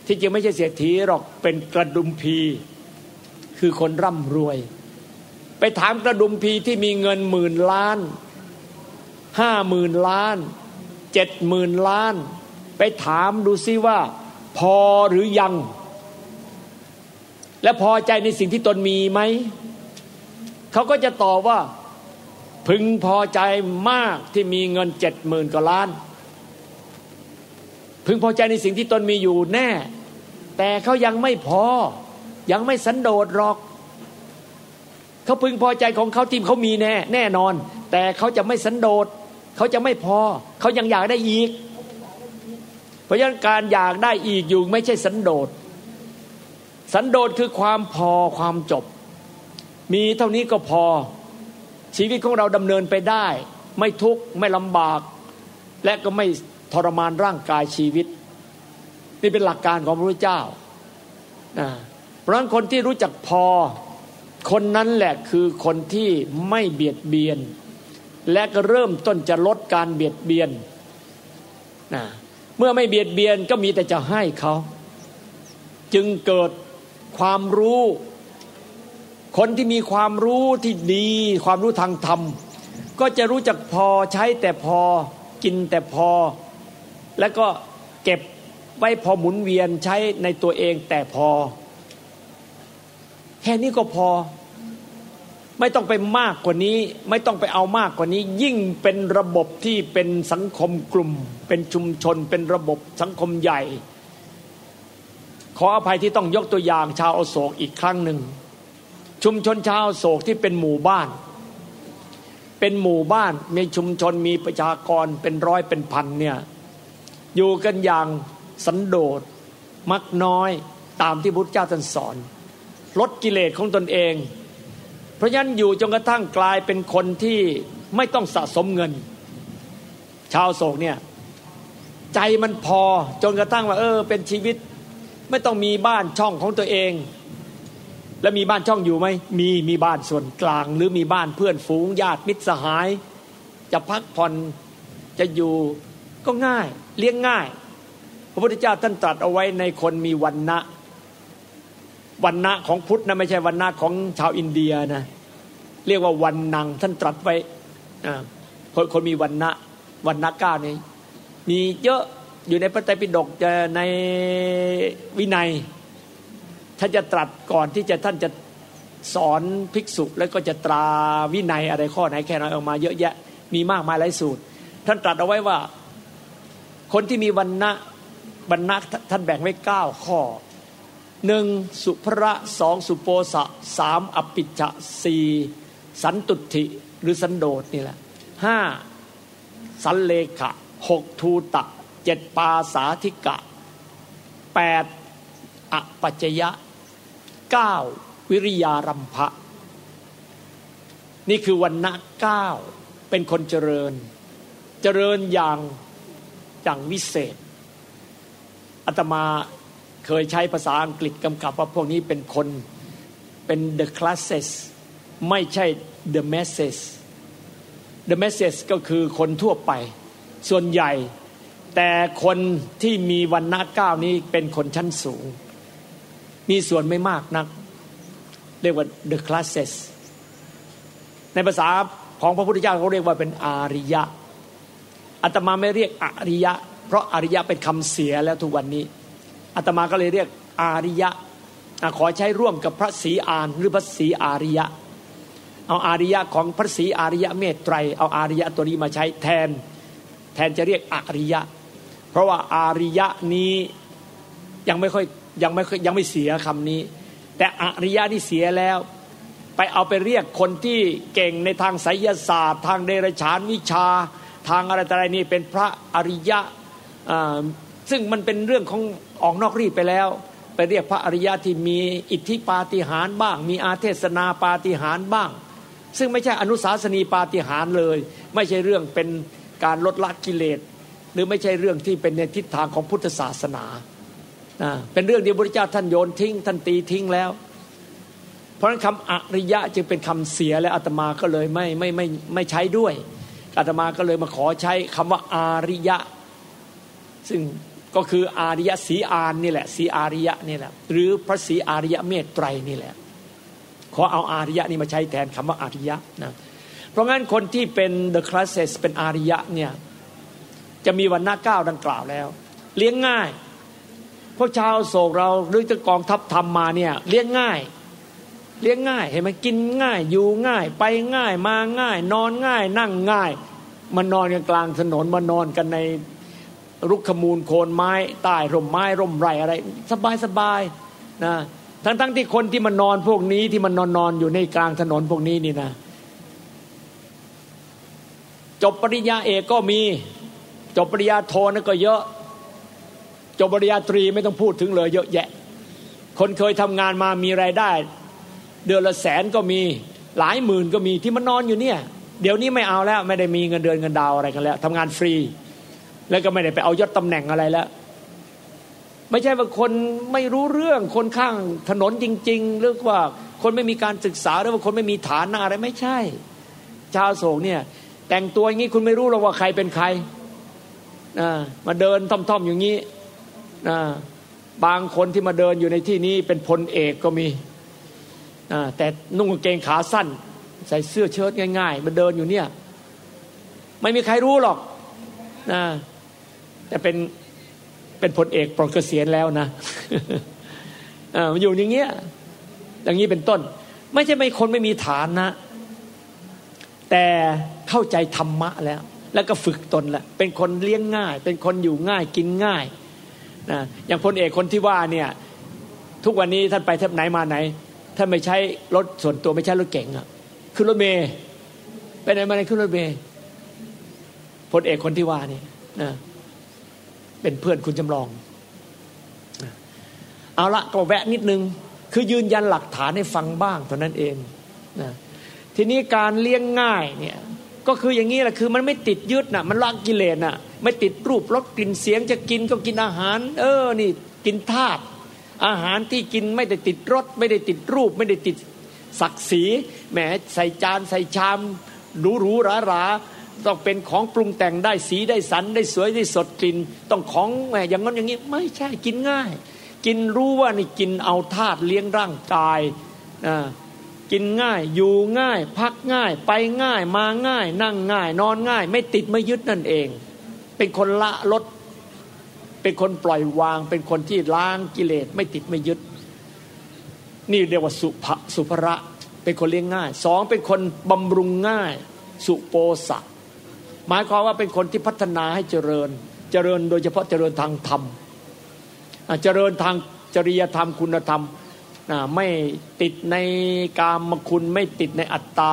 Speaker 2: ที่จริงไม่ใช่เศรษฐีหรอกเป็นกระดุมพี คือคนร่ำรวย ไปถามกระดุมพีที่มีเงินหมื่นล้านห้าหมื่นล้านเจ็ดหมื่นล้าน ไปถามดูซิว่า พอหรือยัง และพอใจในสิ่งที่ตนมีไหมเขาก็จะตอบว่า พึงพอใจมากที่มีเงินเจ็ดหมื่นกว่าล้าน พึงพอใจในสิ่งที่ตนมีอยู่แน่ แต่เขายังไม่พอ ยังไม่สันโดษหรอก เขาพึงพอใจของเขาที่เขามีแน่ แน่นอน แต่เขาจะไม่สันโดษเขาจะไม่พอ เขายังอยากได้อีก เพราะฉะนั้นการอยากได้อีกอยู่ไม่ใช่สันโดษสันโดษคือความพอความจบ มีเท่านี้ก็พอ ชีวิตของเราดำเนินไปได้ ไม่ทุกข์ไม่ลำบาก และก็ไม่ทรมานร่างกายชีวิต นี่เป็นหลักการของพระพุทธเจ้านะเพราะฉะนั้นคนที่รู้จักพอ คนนั้นแหละคือคนที่ไม่เบียดเบียน และก็เริ่มต้นจะลดการเบียดเบียนนะเมื่อไม่เบียดเบียนก็มีแต่จะให้เขา จึงเกิดความรู้ คนที่มีความรู้ที่ดี ความรู้ทางธรรม ก็จะรู้จักพอใช้แต่พอกินแต่พอ แล้วก็เก็บ ไว้พอหมุนเวียนใช้ในตัวเองแต่พอ แค่นี้ก็พอ ไม่ต้องไปมากกว่านี้ ไม่ต้องไปเอามากกว่านี้ ยิ่งเป็นระบบที่เป็นสังคมกลุ่ม เป็นชุมชน เป็นระบบสังคมใหญ่ ขออภัยที่ต้องยกตัวอย่างชาวอโศกอีกครั้งหนึ่ง ชุมชนชาวอโศกที่เป็นหมู่บ้าน เป็นหมู่บ้านมีชุมชนมีประชากรเป็นร้อยเป็นพันเนี่ยอยู่กันอย่าง สันโดษมักน้อยตามที่พุทธเจ้าท่านสอน ลดกิเลสของตนเอง เพราะฉะนั้นอยู่จนกระทั่งกลายเป็นคนที่ไม่ต้องสะสมเงิน ชาวโศกเนี่ยใจมันพอจนกระทั่งว่าเออ เป็นชีวิตไม่ต้องมีบ้านช่องของตัวเอง แล้วมีบ้านช่องอยู่ไหมมีมีบ้านส่วนกลาง หรือมีบ้านเพื่อนฝูงญาติมิตรสหาย จะพักผ่อนจะอยู่ก็ง่าย เลี้ยงง่าย พระพุทธเจ้าท่านตรัสเอาไว้ในคนมีวันนะวันนะของพุทธนะไม่ใช่วันนะของชาวอินเดียนะเรียกว่าวันนังท่านตรัสไว้คนคนมีวันนะวันนะก้านี่มีเยอะอยู่ในพระไตรปิฎกในวินัย ท่านจะตรัสก่อนที่จะท่านจะสอนภิกษุ แล้วก็จะตราวินัยอะไรข้อไหนแค่น้อยออกมา เยอะแยะมีมากมายหลายสูตร ท่านตรัสเอาไว้ว่า คนที่มีวันนะ วันนะท่านแบ่งไว้เก้าข้อหนึ่งสุภระสองสุโปสะสามอปิจจะสี่สันตุติหรือสันโดษนี่แหละห้าสันเลขะหกทูตะเจ็ดปาสาธิกะแปดอปัจจยะเก้าวิริยารัมภะนี่คือวันนะเก้าเป็นคนเจริญ เจริญอย่างอย่างวิเศษ อาตมาเคยใช้ภาษาอังกฤษกำกับว่าพวกนี้เป็นคนเป็น the classes ไม่ใช่ the masses the masses ก็คือคนทั่วไป ส่วนใหญ่ แต่คนที่มีวันณะเก้านี้เป็นคนชั้นสูง มีส่วนไม่มากนัก เรียกว่า the classes ในภาษาของพระพุทธเจ้าเขาเรียกว่าเป็นอาริยะอาตมาไม่เรียกอริยะ เพราะอริยะเป็นคำเสียแล้วทุกวันนี้อาตมาก็เลยเรียกอาริยะขอใช้ร่วมกับพระศรีอานหรือพระศรีอาริยะ เอาอาริยะของพระศรีอาริยะเมตไตรเอาอาริยะตัวนี้มาใช้แทน แทนจะเรียกอาริยะ เพราะว่าอาริยะนี้ยังไม่ค่อยยังไม่ยังไม่เสียคำนี้ แต่อริยะที่เสียแล้ว ไปเอาไปเรียกคนที่เก่งในทางไสยศาสตร์ ทางเดรัจฉานวิชา ทางอะไรอะไรนี่เป็นพระอริยะ ซึ่งมันเป็นเรื่องของออกนอกรีดไปแล้ว ไปเรียกพระอริยะที่มีอิทธิปาฏิหาริย์บ้าง มีอาเทศนาปาฏิหาริย์บ้าง ซึ่งไม่ใช่อนุสาสนีปาฏิหาริย์เลย ไม่ใช่เรื่องเป็นการลดละกิเลส หรือไม่ใช่เรื่องที่เป็นในทิศทางของพุทธศาสนาเป็นเรื่องที่พระเจ้าท่านโยนทิ้งท่านตีทิ้งแล้ว เพราะฉะนั้นคำอริยะจึงเป็นคำเสียและอาตมาก็เลยไม่ไม่ไม่ไม่ใช้ด้วยอาตมาก็เลยมาขอใช้คำว่าอาริยะ ซึ่งก็คืออาริยสีอานนี่แหละสีอาริยะนี่แหละหรือพระสีอาริยะเมตไตรนี่แหละขอเอาอาริยะนี่มาใช้แทนคำว่าอาริยะนะเพราะงั้นคนที่เป็น the classes เป็นอาริยะเนี่ยจะมีวันหน้าก้าวดังกล่าวแล้ว เลี้ยงง่าย พวกชาวโศกเราหรือจะกองทัพทำมาเนี่ยเลี้ยงง่าย เลี้ยงง่ายเห็นไหมกินง่าย อยู่ง่าย ไปง่ายมาง่าย นอนง่าย นั่งง่ายมานอนกันกลางถนนมานอนกันใน รุกขมูลโคนไม้ใต้ร่มไม้ร่มไรอะไร สบายสบายนะทั้งๆทที่คนที่มันนอนพวกนี้ที่มันนอนนอนอยู่ในกลางถนนพวกนี้นี่นะ จบปริญญาเอกก็มี จบปริญญาโทนั่นก็เยอะ จบปริญญาตรีไม่ต้องพูดถึงเลยเยอะแยะ คนเคยทำงานมามีรายได้ เดือนละแสนก็มีหลายหมื่นก็มีที่มันนอนอยู่เนี่ย เดี๋ยวนี้ไม่เอาแล้วไม่ได้มีเงินเดือนเงินดาวอะไรกันแล้วทำงานฟรี แล้วก็ไม่ได้ไปเอายศตำแหน่งอะไรแล้ว ไม่ใช่ว่าคนไม่รู้เรื่องคนข้างถนนจริง ๆ หรือว่าคนไม่มีการศึกษาหรือว่าคนไม่มีฐานะอะไรไม่ใช่ ชาวโศกเนี่ย แต่งตัวอย่างนี้คุณไม่รู้หรอกว่าใครเป็นใครมาเดินท่อมๆอย่างนี้นะบางคนที่มาเดินอยู่ในที่นี้เป็นพลเอกก็มีแต่นุ่งกางเกงขาสั้น ใส่เสื้อเชิ้ตง่าย ๆ มาเดินอยู่เนี่ย ไม่มีใครรู้หรอกนะ แต่เป็นเป็นพลเอกปลดเกษียณแล้วนะมันอยู่อย่างเงี้ยอย่างนี้เป็นต้น ไม่ใช่ไม่คนไม่มีฐานนะ แต่เข้าใจธรรมะแล้ว แล้วก็ฝึกตนแล้วเป็นคนเลี้ยงง่าย เป็นคนอยู่ง่ายกินง่ายนะอย่างพลเอกคนที่ว่าเนี่ยทุกวันนี้ท่านไปท่าไหนมาไหนท่านไม่ใช้รถส่วนตัวไม่ใช่รถเก๋งอะขึ้นรถเมย์ไปไหนมาไหนขึ้นรถเมย์พลเอกคนที่ว่านี่นะ เป็นเพื่อนคุณจำลอง เอาละก็แวะนิดนึง คือยืนยันหลักฐานให้ฟังบ้างเท่านั้นเองนะทีนี้การเลี้ยงง่ายเนี่ยก็คืออย่างนี้แหละคือมันไม่ติดยึดนะมันละกิเลสนะไม่ติดรูปรสกลิ่นเสียงจะกินก็กินอาหาร เออนี่กินธาตุอาหารที่กินไม่ได้ติดรสไม่ได้ติดรูป ไม่ได้ติดศักดิ์ศรีแหมใส่จานใส่ชามหรูหรูหราหรา ต้องเป็นของปรุงแต่งได้สีได้สันได้สวยได้สดกลิ่นต้องของแหมอย่างนั้นอย่างนี้ไม่ใช่กินง่าย กินรู้ว่านี่กินเอาธาตุเลี้ยงร่างกายนะกินง่ายอยู่ง่าย พักง่าย ไปง่ายมาง่าย นั่งง่าย นอนง่าย ไม่ติดไม่ยึดนั่นเอง เป็นคนละลด เป็นคนปล่อยวาง เป็นคนที่ล้างกิเลสไม่ติดไม่ยึด นี่เรียกว่าสุภสุภระ เป็นคนเลี้ยงง่ายสองเป็นคนบำรุงง่าย สุโปสะ หมายความว่าเป็นคนที่พัฒนาให้เจริญ เจริญโดยเฉพาะเจริญทางธรรมเจริญทางจริยธรรมคุณธรรมไม่ติดในกามคุณไม่ติดในอัตตา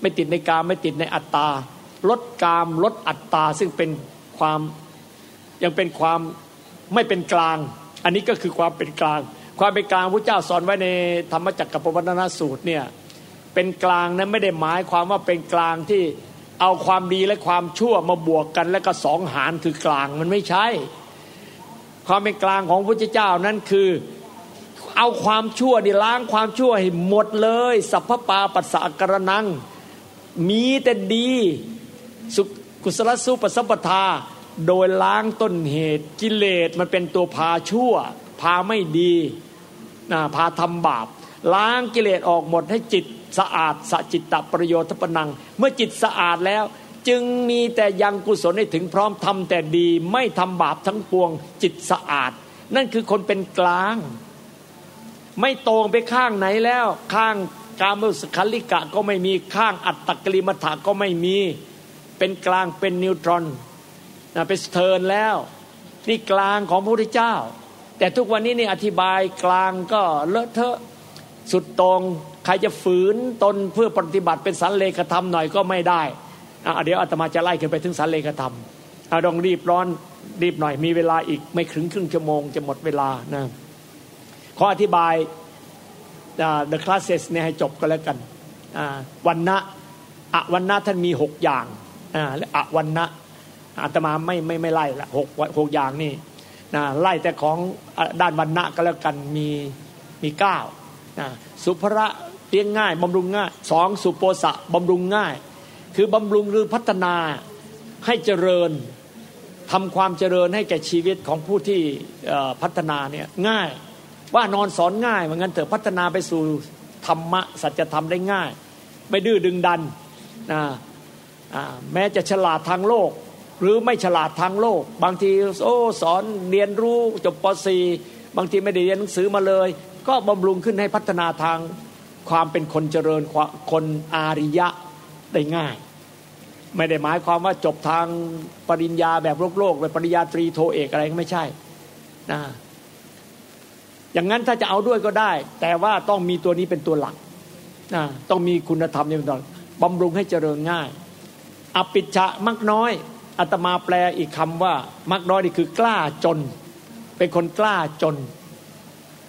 Speaker 2: ไม่ติดในกามไม่ติดในอัตตา ลดกามลดอัตตา ซึ่งเป็นความยังเป็นความไม่เป็นกลาง อันนี้ก็คือความเป็นกลาง ความเป็นกลางพระเจ้าสอนไว้ในธรรมจักรกับปวัตนสูตรเนี่ยเป็นกลางนั้นไม่ได้หมายความว่าเป็นกลางที่ เอาความดีและความชั่วมาบวกกันแล้วก็สองหารคือกลางมันไม่ใช่ ความเป็นกลางของพระเจ้านั้นคือ เอาความชั่วนี่ล้างความชั่วให้หมดเลยสัพพปาปัสสะกระนัง มีแต่ดีสุกุศลสุปสัมปทา โดยล้างต้นเหตุกิเลสมันเป็นตัวพาชั่ว พาไม่ดีนะพาทำบาป ล้างกิเลสออกหมดให้จิตสะอาดสะจิตตประโยชน์ทปนัง เมื่อจิตสะอาดแล้ว จึงมีแต่ยังกุศลให้ถึงพร้อมทำแต่ดีไม่ทำบาปทั้งปวง จิตสะอาด นั่นคือคนเป็นกลาง ไม่ตรงไปข้างไหนแล้ว ข้างกามุสคัลิกะก็ไม่มีข้างอัตตกลิมัฐะก็ไม่มี เป็นกลางเป็นนิวตรอนนะเป็นเทิร์นแล้วนี่กลางของพระพุทธเจ้า แต่ทุกวันนี้นี่อธิบายกลางก็เลอะเทอะ สุดตรงใครจะฝืนตนเพื่อปฏิบัติเป็นสันเลขธรรมหน่อยก็ไม่ได้เดี๋ยวอาตมาจะไล่ขึ้นไปถึงสันเลขธรรมเอาต้องรีบร้อนรีบหน่อยมีเวลาอีกไม่ถึงครึ่งชั่วโมงจะหมดเวลานะขออธิบาย the classes เนี่ยให้จบก็แล้วกันวันนะอะวันนะท่านมีหกอย่างและอะวันนะอาตมาไม่ไม่ไม่ไล่ละหกหกอย่างนี่นะไล่แต่ของด้านวันนะก็แล้วกันมีมีเก้า สุภระเลี้ยงง่ายบำรุงง่ายสองสุโปสะบำรุงง่าย คือบำรุงหรือพัฒนาให้เจริญทำความเจริญให้แก่ชีวิตของผู้ที่พัฒนาเนี่ยง่าย ว่านอนสอนง่ายเหมือนกันเถอะพัฒนาไปสู่ธรรมะสัจธรรมได้ง่าย ไม่ดื้อดึงดันนะแม้จะฉลาดทางโลก หรือไม่ฉลาดทางโลก บางทีโอ้สอนเรียนรู้จบป .4 บางทีไม่ได้เรียนหนังสือมาเลย ก็บำรุงขึ้นให้พัฒนาทางความเป็นคนเจริญคนอาริยะได้ง่าย ไม่ได้หมายความว่าจบทางปริญญาแบบโลกโลกแบบปริญญาตรีโทเอกอะไรก็ไม่ใช่นะอย่างนั้นถ้าจะเอาด้วยก็ได้ แต่ว่าต้องมีตัวนี้เป็นตัวหลักนะต้องมีคุณธรรมอย่างต่อบำรุงให้เจริญง่าย อปิชะมักน้อยอาตมาแปลอีกคำว่า มักน้อยนี่คือกล้าจน เป็นคนกล้าจน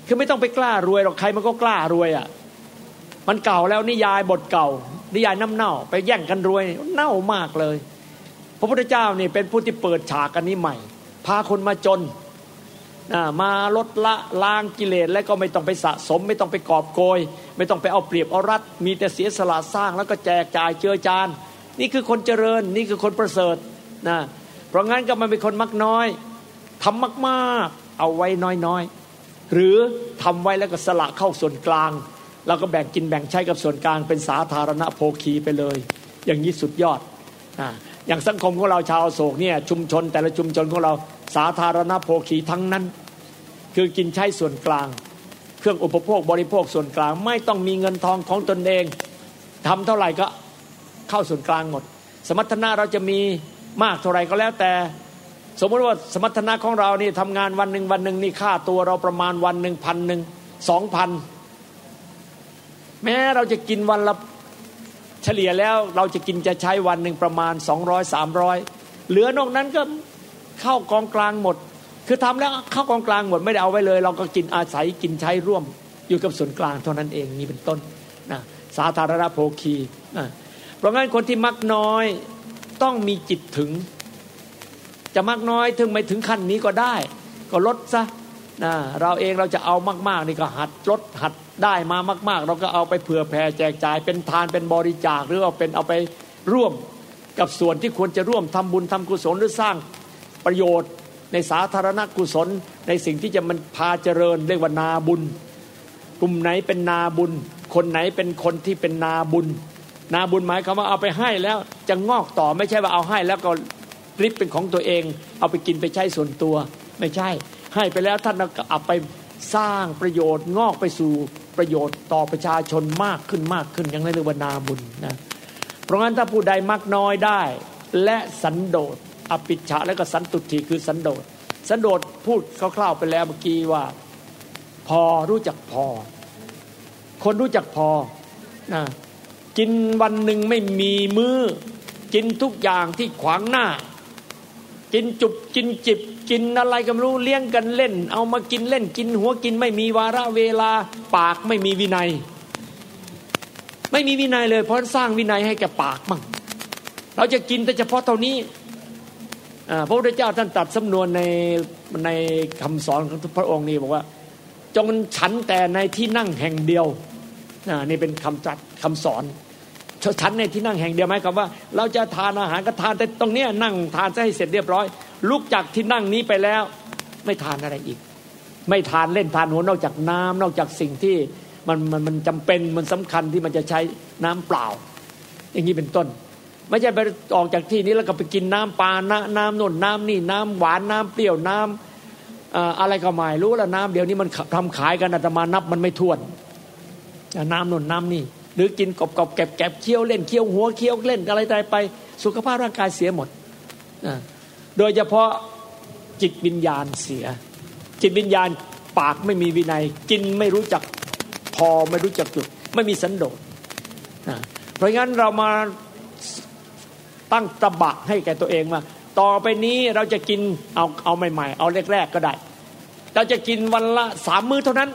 Speaker 2: คือไม่ต้องไปกล้ารวยหรอกใครมันก็กล้ารวยอะ มันเก่าแล้วนิยายบทเก่า นิยายน้ำเน่า ไปแย่งกันรวยเน่ามากเลย พระพุทธเจ้านี่เป็นผู้ที่เปิดฉากกันนี้ใหม่ พาคนมาจนมาลดละล้างกิเลสแล้วก็ไม่ต้องไปสะสม ไม่ต้องไปกอบโกย ไม่ต้องไปเอาเปรียบเอารัดมีแต่เสียสละสร้างแล้วก็แจกจ่ายเจือจาน นี่คือคนเจริญนี่คือคนประเสริฐนะเพราะงั้นก็มันเป็นคนมักน้อยทำมาก ๆ เอาไว้น้อยๆ หรือทำไว้แล้วก็สละเข้าส่วนกลางเราก็แบ่งกินแบ่งใช้กับส่วนกลางเป็นสาธารณโภคีไปเลย อย่างนี้สุดยอดออย่างสังคมของเราชาวโศกเนี่ยชุมชนแต่ละชุมชนของเราสาธารณโภคีทั้งนั้น คือกินใช้ส่วนกลาง เครื่องอุปโภคบริโภคส่วนกลาง ไม่ต้องมีเงินทองของตนเองทำเท่าไหร่ก็เข้าส่วนกลางหมด สมรรถนะเราจะมีมากเท่าไหร่ก็แล้วแต่ สมมติว่าสมรรถนะของเรานี่ทำงานวันหนึ่งวันหนึ่งนี่ค่าตัวเราประมาณวันหนึ่งพันหนึ่งสองพันแม้เราจะกินวันละเฉลี่ยแล้วเราจะกินจะใช้วันหนึ่งประมาณ 200 300 เหลือนอกนั้นก็เข้ากองกลางหมด คือทำแล้วเข้ากองกลางหมดไม่ได้เอาไว้เลย เราก็กินอาศัยกินใช้ร่วมอยู่กับส่วนกลางเท่านั้นเองนี่เป็นต้นนะสาธารณโภคีนะเพราะงั้นคนที่มักน้อยต้องมีจิตถึง จะมักน้อยถึงไม่ถึงขั้นนี้ก็ได้ ก็ลดซะนะเราเองเราจะเอามากๆนี่ก็หัดลดหัดได้มามาก ๆ เราก็เอาไปเผื่อแผ่แจกจ่ายเป็นทานเป็นบริจาคหรือว่าเป็นเอาไปร่วมกับส่วนที่ควรจะร่วมทำบุญทำกุศลหรือสร้างประโยชน์ ในสาธารณกุศล ในสิ่งที่จะมันพาเจริญเรียกว่านาบุญ กลุ่มไหนเป็นนาบุญ คนไหนเป็นคนที่เป็นนาบุญ นาบุญหมายความว่าเอาไปให้แล้วจะงอกต่อไม่ใช่ว่าเอาให้แล้วก็ ริบเป็นของตัวเอง เอาไปกินไปใช้ส่วนตัว ไม่ใช่ ให้ไปแล้วท่านก็เอาไปสร้างประโยชน์งอกไปสู่ประโยชน์ต่อประชาชนมากขึ้นมากขึ้นอยังเรียกว่านาบุญนะเพราะงั้นถ้าผู้ใดมักน้อยได้ และสันโดษอปิชะและก็สันตุทีคือสันโดษสันโดษพูดคร่าวๆไปแล้วเมื่อกี้ว่า พอรู้จักพอ คนรู้จักพอนะกินวันหนึ่งไม่มีมือ้อกินทุกอย่างที่ขวางหน้า กินจุบกินจิบ กินอะไรก็ไม่รู้เลี้ยงกันเล่น เอามากินเล่นกินหัวกินไม่มีวาระเวลา ปากไม่มีวินัย ไม่มีวินัยเลย เพราะสร้างวินัยให้แก่ปากมั่งเราจะกินแต่เฉพาะเท่านี้พระพุทธเจ้าท่านตัดสำนวนในในคำสอนของพระองค์นี้บอกว่า จงฉันแต่ในที่นั่งแห่งเดียวนี่เป็นคำจัดคำสอน ฉันในที่นั่งแห่งเดียวไหมคำว่า เราจะทานอาหารก็ทานแต่ตรงนี้นั่งทานให้เสร็จเรียบร้อย ลุกจากที่นั่งนี้ไปแล้ว ไม่ทานอะไรอีก ไม่ทานเล่นทานหัวนอกจากน้ำนอกจากสิ่งที่มันมันมันจำเป็นมันสำคัญที่มันจะใช้น้ำเปล่า อย่างนี้เป็นต้น ไม่ใช่ไปออกจากที่นี้แล้วก็ไปกินน้ำปลาน้ำน้ำนนน้ำนี่น้ำหวานน้ำเปรี้ยวน้ำอะไรก็ไม่รู้แล้วน้ำเดี๋ยวนี้มันทำขายกันอาตมานับมันไม่ท้วน น้ำนนน้ำนี่ รือกินกบกบแกบแกบเคี้ยวเล่นเคี้ยวหัวเคี้ยวเล่นอะไรไป สุขภาพร่างกายเสียหมด โดยเฉพาะจิตวิญญาณเสีย จิตวิญญาณปากไม่มีวินัย กินไม่รู้จักพอไม่รู้จักจุด ไม่มีสันโดษเพราะงั้นเรามาตั้งตบะให้แก่ตัวเองว่าต่อไปนี้เราจะกินเอาเอาใหม่ ๆ เอาแรกๆก็ได้ เราจะกินวันละสามมื้อเท่านั้น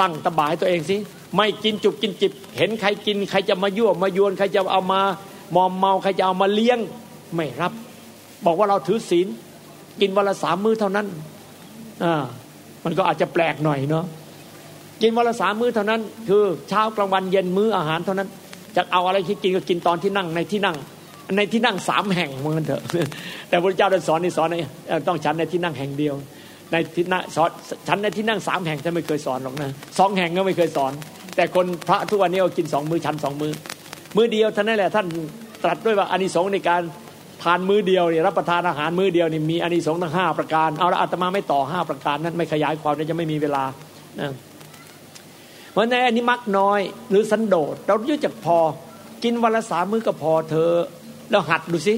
Speaker 2: ตั้งตบะให้ตัวเองสิ ไม่กินจุกกินจิบ เห็นใครกิน ใครจะมายั่วมายวนใครจะเอามามอมเมาใครจะเอามาเลี้ยงไม่รับ บอกว่าเราถือศีลกินวันละสามมื้อเท่านั้นอ่ามันก็อาจจะแปลกหน่อยเนาะกินวันละสามมื้อเท่านั้น คือเช้ากลางวันเย็นมื้ออาหารเท่านั้นจะเอาอะไรที่กินก็กินตอนที่นั่งในที่นั่ง ในที่นั่งสามแห่งเมันเถอะ แต่พระเจ้าได้สอนนี่สอนในต้องฉันในที่นั่งแห่งเดียว ในที่นั่งสอนฉันในที่นั่งสามแห่งท่านไม่เคยสอนหรอกนะสองแห่งก็ไม่เคยสอน แต่คนพระทุกวันนี้ก็กินสองมือฉันสองมือ มือเดียวท่านนั่นแหละท่านตรัสด้วยว่าอานิสงส์ในการทานมือเดียวเนี่ยรับประทานอาหารมือเดียวนี่มีอานิสงส์ทั้งห้าประการ เอาละอาตมาไม่ต่อห้าประการนั้นไม่ขยายความจะไม่มีเวลานะเพราะในอันนี้มักน้อยหรือสันโดษเรารู้จักพอกินวันละสามมื้อก็พอเธอแล้วหัดดูสิ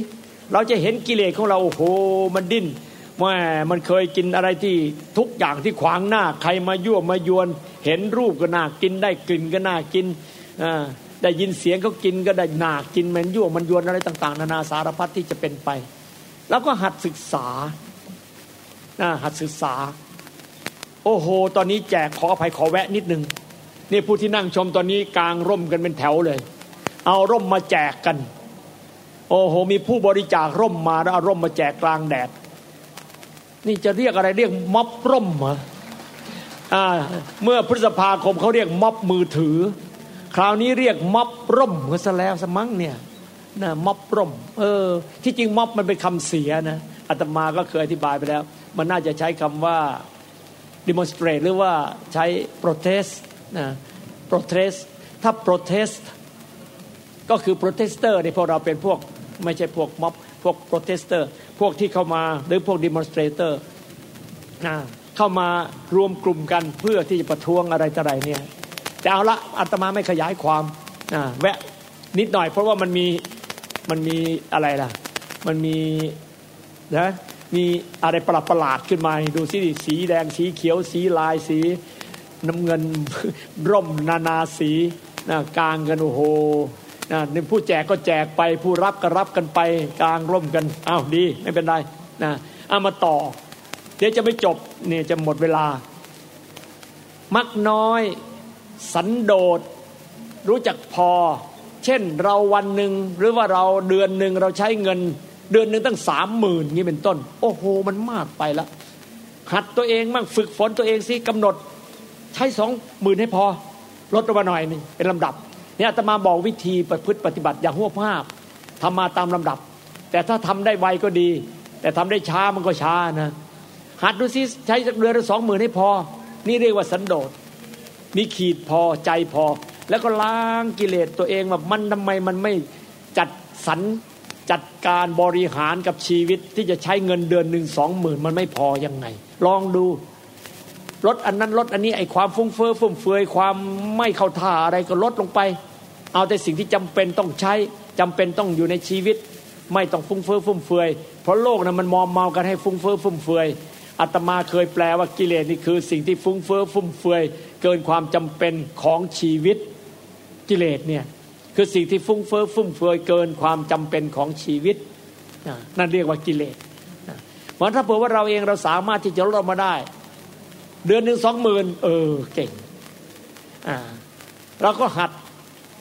Speaker 2: เราจะเห็นกิเลสของเราโอ้โหมันดิ้น แม่มันเคยกินอะไรที่ทุกอย่างที่ขวางหน้า ใครมายั่วมายวน เห็นรูปก็น่ากินได้กลิ่นก็น่ากินได้ยินเสียงเขากินก็ได้น่ากินมันยั่วมันยวนอะไรต่าง ๆ นานาสารพัดที่จะเป็นไป แล้วก็หัดศึกษาหัดศึกษา โอ้โห ตอนนี้แจกขออภัยขอแวะนิดนึงนี่ผู้ที่นั่งชมตอนนี้กลางร่มกันเป็นแถวเลย เอาร่มมาแจกกัน โอ้โห มีผู้บริจาคร่มมาแล้วเอาร่มมาแจกกลางแดด นี่จะเรียกอะไรเรียกม็อบร่มเหรอเมื่อพฤษภาคมเขาเรียกม็อบมือถือ คราวนี้เรียกม็อบร่มก็ซะแล้วสมั้งเนี่ยนะม็อบร่ม เออ ที่จริงม็อบมันเป็นคำเสียนะอาตมาก็เคยอธิบายไปแล้ว มันน่าจะใช้คำว่า demonstrate หรือว่าใช้ protest นะ protest ถ้า protest ก็คือ protester ในพวกเราเป็นพวกไม่ใช่พวกม็อบ พวก protester พวกที่เข้ามาหรือพวก demonstrator นะเข้ามารวมกลุ่มกันเพื่อที่จะประท้วงอะไรต่ออะไรเนี่ยแต่เอาละอาตมาไม่ขยายความนะแวะนิดหน่อย เพราะว่ามันมีมันมีอะไรล่ะ มันมีนะมีอะไรประหลาดประหลาดขึ้นมาดูสิสีแดงสีเขียวสีลายสีน้ำเงินร่มนานาสีนะกลางกันโอ้โห นะนี่ผู้แจกก็แจกไป ผู้รับก็รับกันไปกลางร่มกันอ้าวดีไม่เป็นไรนะเอามาต่อ เดี๋ยวจะไม่จบเนี่ยจะหมดเวลา มักน้อย สันโดษ รู้จักพอ เช่นเราวันหนึ่งหรือว่าเราเดือนหนึ่งเราใช้เงิน เดือนหนึ่งตั้งสามหมื่นนี่เป็นต้น โอ้โหมันมากไปละหัดตัวเองมั่งฝึกฝนตัวเองสิกำหนด ใช้สองหมื่นให้พอ ลดลงมาหน่อยนึงเป็นลำดับ เนี่ยอาตมาบอกวิธีประพฤติปฏิบัติอย่างหัวภาพทำมาตามลำดับ แต่ถ้าทำได้ไวก็ดี แต่ทำได้ช้ามันก็ช้านะหัดดูสิใช้เดือนละสองหมื่นให้พอ นี่เรียกว่าสันโดษมีขีดพอใจพอ แล้วก็ล้างกิเลสตัวเองว่ามันทำไมมันไม่จัดสรรจัดการบริหารกับชีวิตที่จะใช้เงินเดือนหนึ่งสองหมื่นมันไม่พอยังไง ลองดู ลดอันนั้นลดอันนี้ไอ้ความฟุ้งเฟ้อฟุ่มเฟือยความไม่เข้าท่าอะไรก็ลดลงไป เอาแต่สิ่งที่จำเป็นต้องใช้จำเป็นต้องอยู่ในชีวิต ไม่ต้องฟุ้งเฟ้อฟุ่มเฟือยเพราะโลกนะมันมอมเมากันให้ฟุ้งเฟ้อฟุ่มเฟือยอาตมาเคยแปลว่ากิเลสนี่คือสิ่งที่ฟุ้งเฟ้อฟุ่มเฟือยเกินความจำเป็นของชีวิตกิเลสเนี่ยคือสิ่งที่ฟุ้งเฟ้อฟุ่มเฟือยเกินความจำเป็นของชีวิตนั่นเรียกว่ากิเลสเพราะถ้าเผื่อว่าเราเองเราสามารถที่จะลดมาได้ เดือนหนึ่งสองหมื่นเออเก่งอ่าเราก็หัด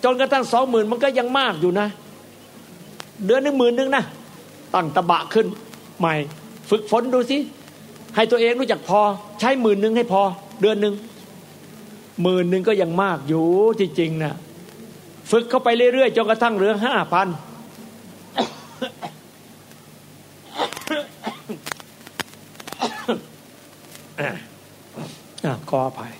Speaker 2: จนกระทั่งสองหมื่นมันก็ยังมากอยู่นะ เดือนหนึ่งหมื่นหนึ่งนะตั้งตะบะขึ้นใหม่ ฝึกฝนดูสิให้ตัวเองรู้จักพอ ใช้หมื่นหนึ่งให้พอ เดือนหนึ่งหมื่นหนึ่งก็ยังมากอยู่จริงๆนะฝึกเข้าไปเรื่อยๆจนกระทั่งเหลือห้าพัน ขออภัย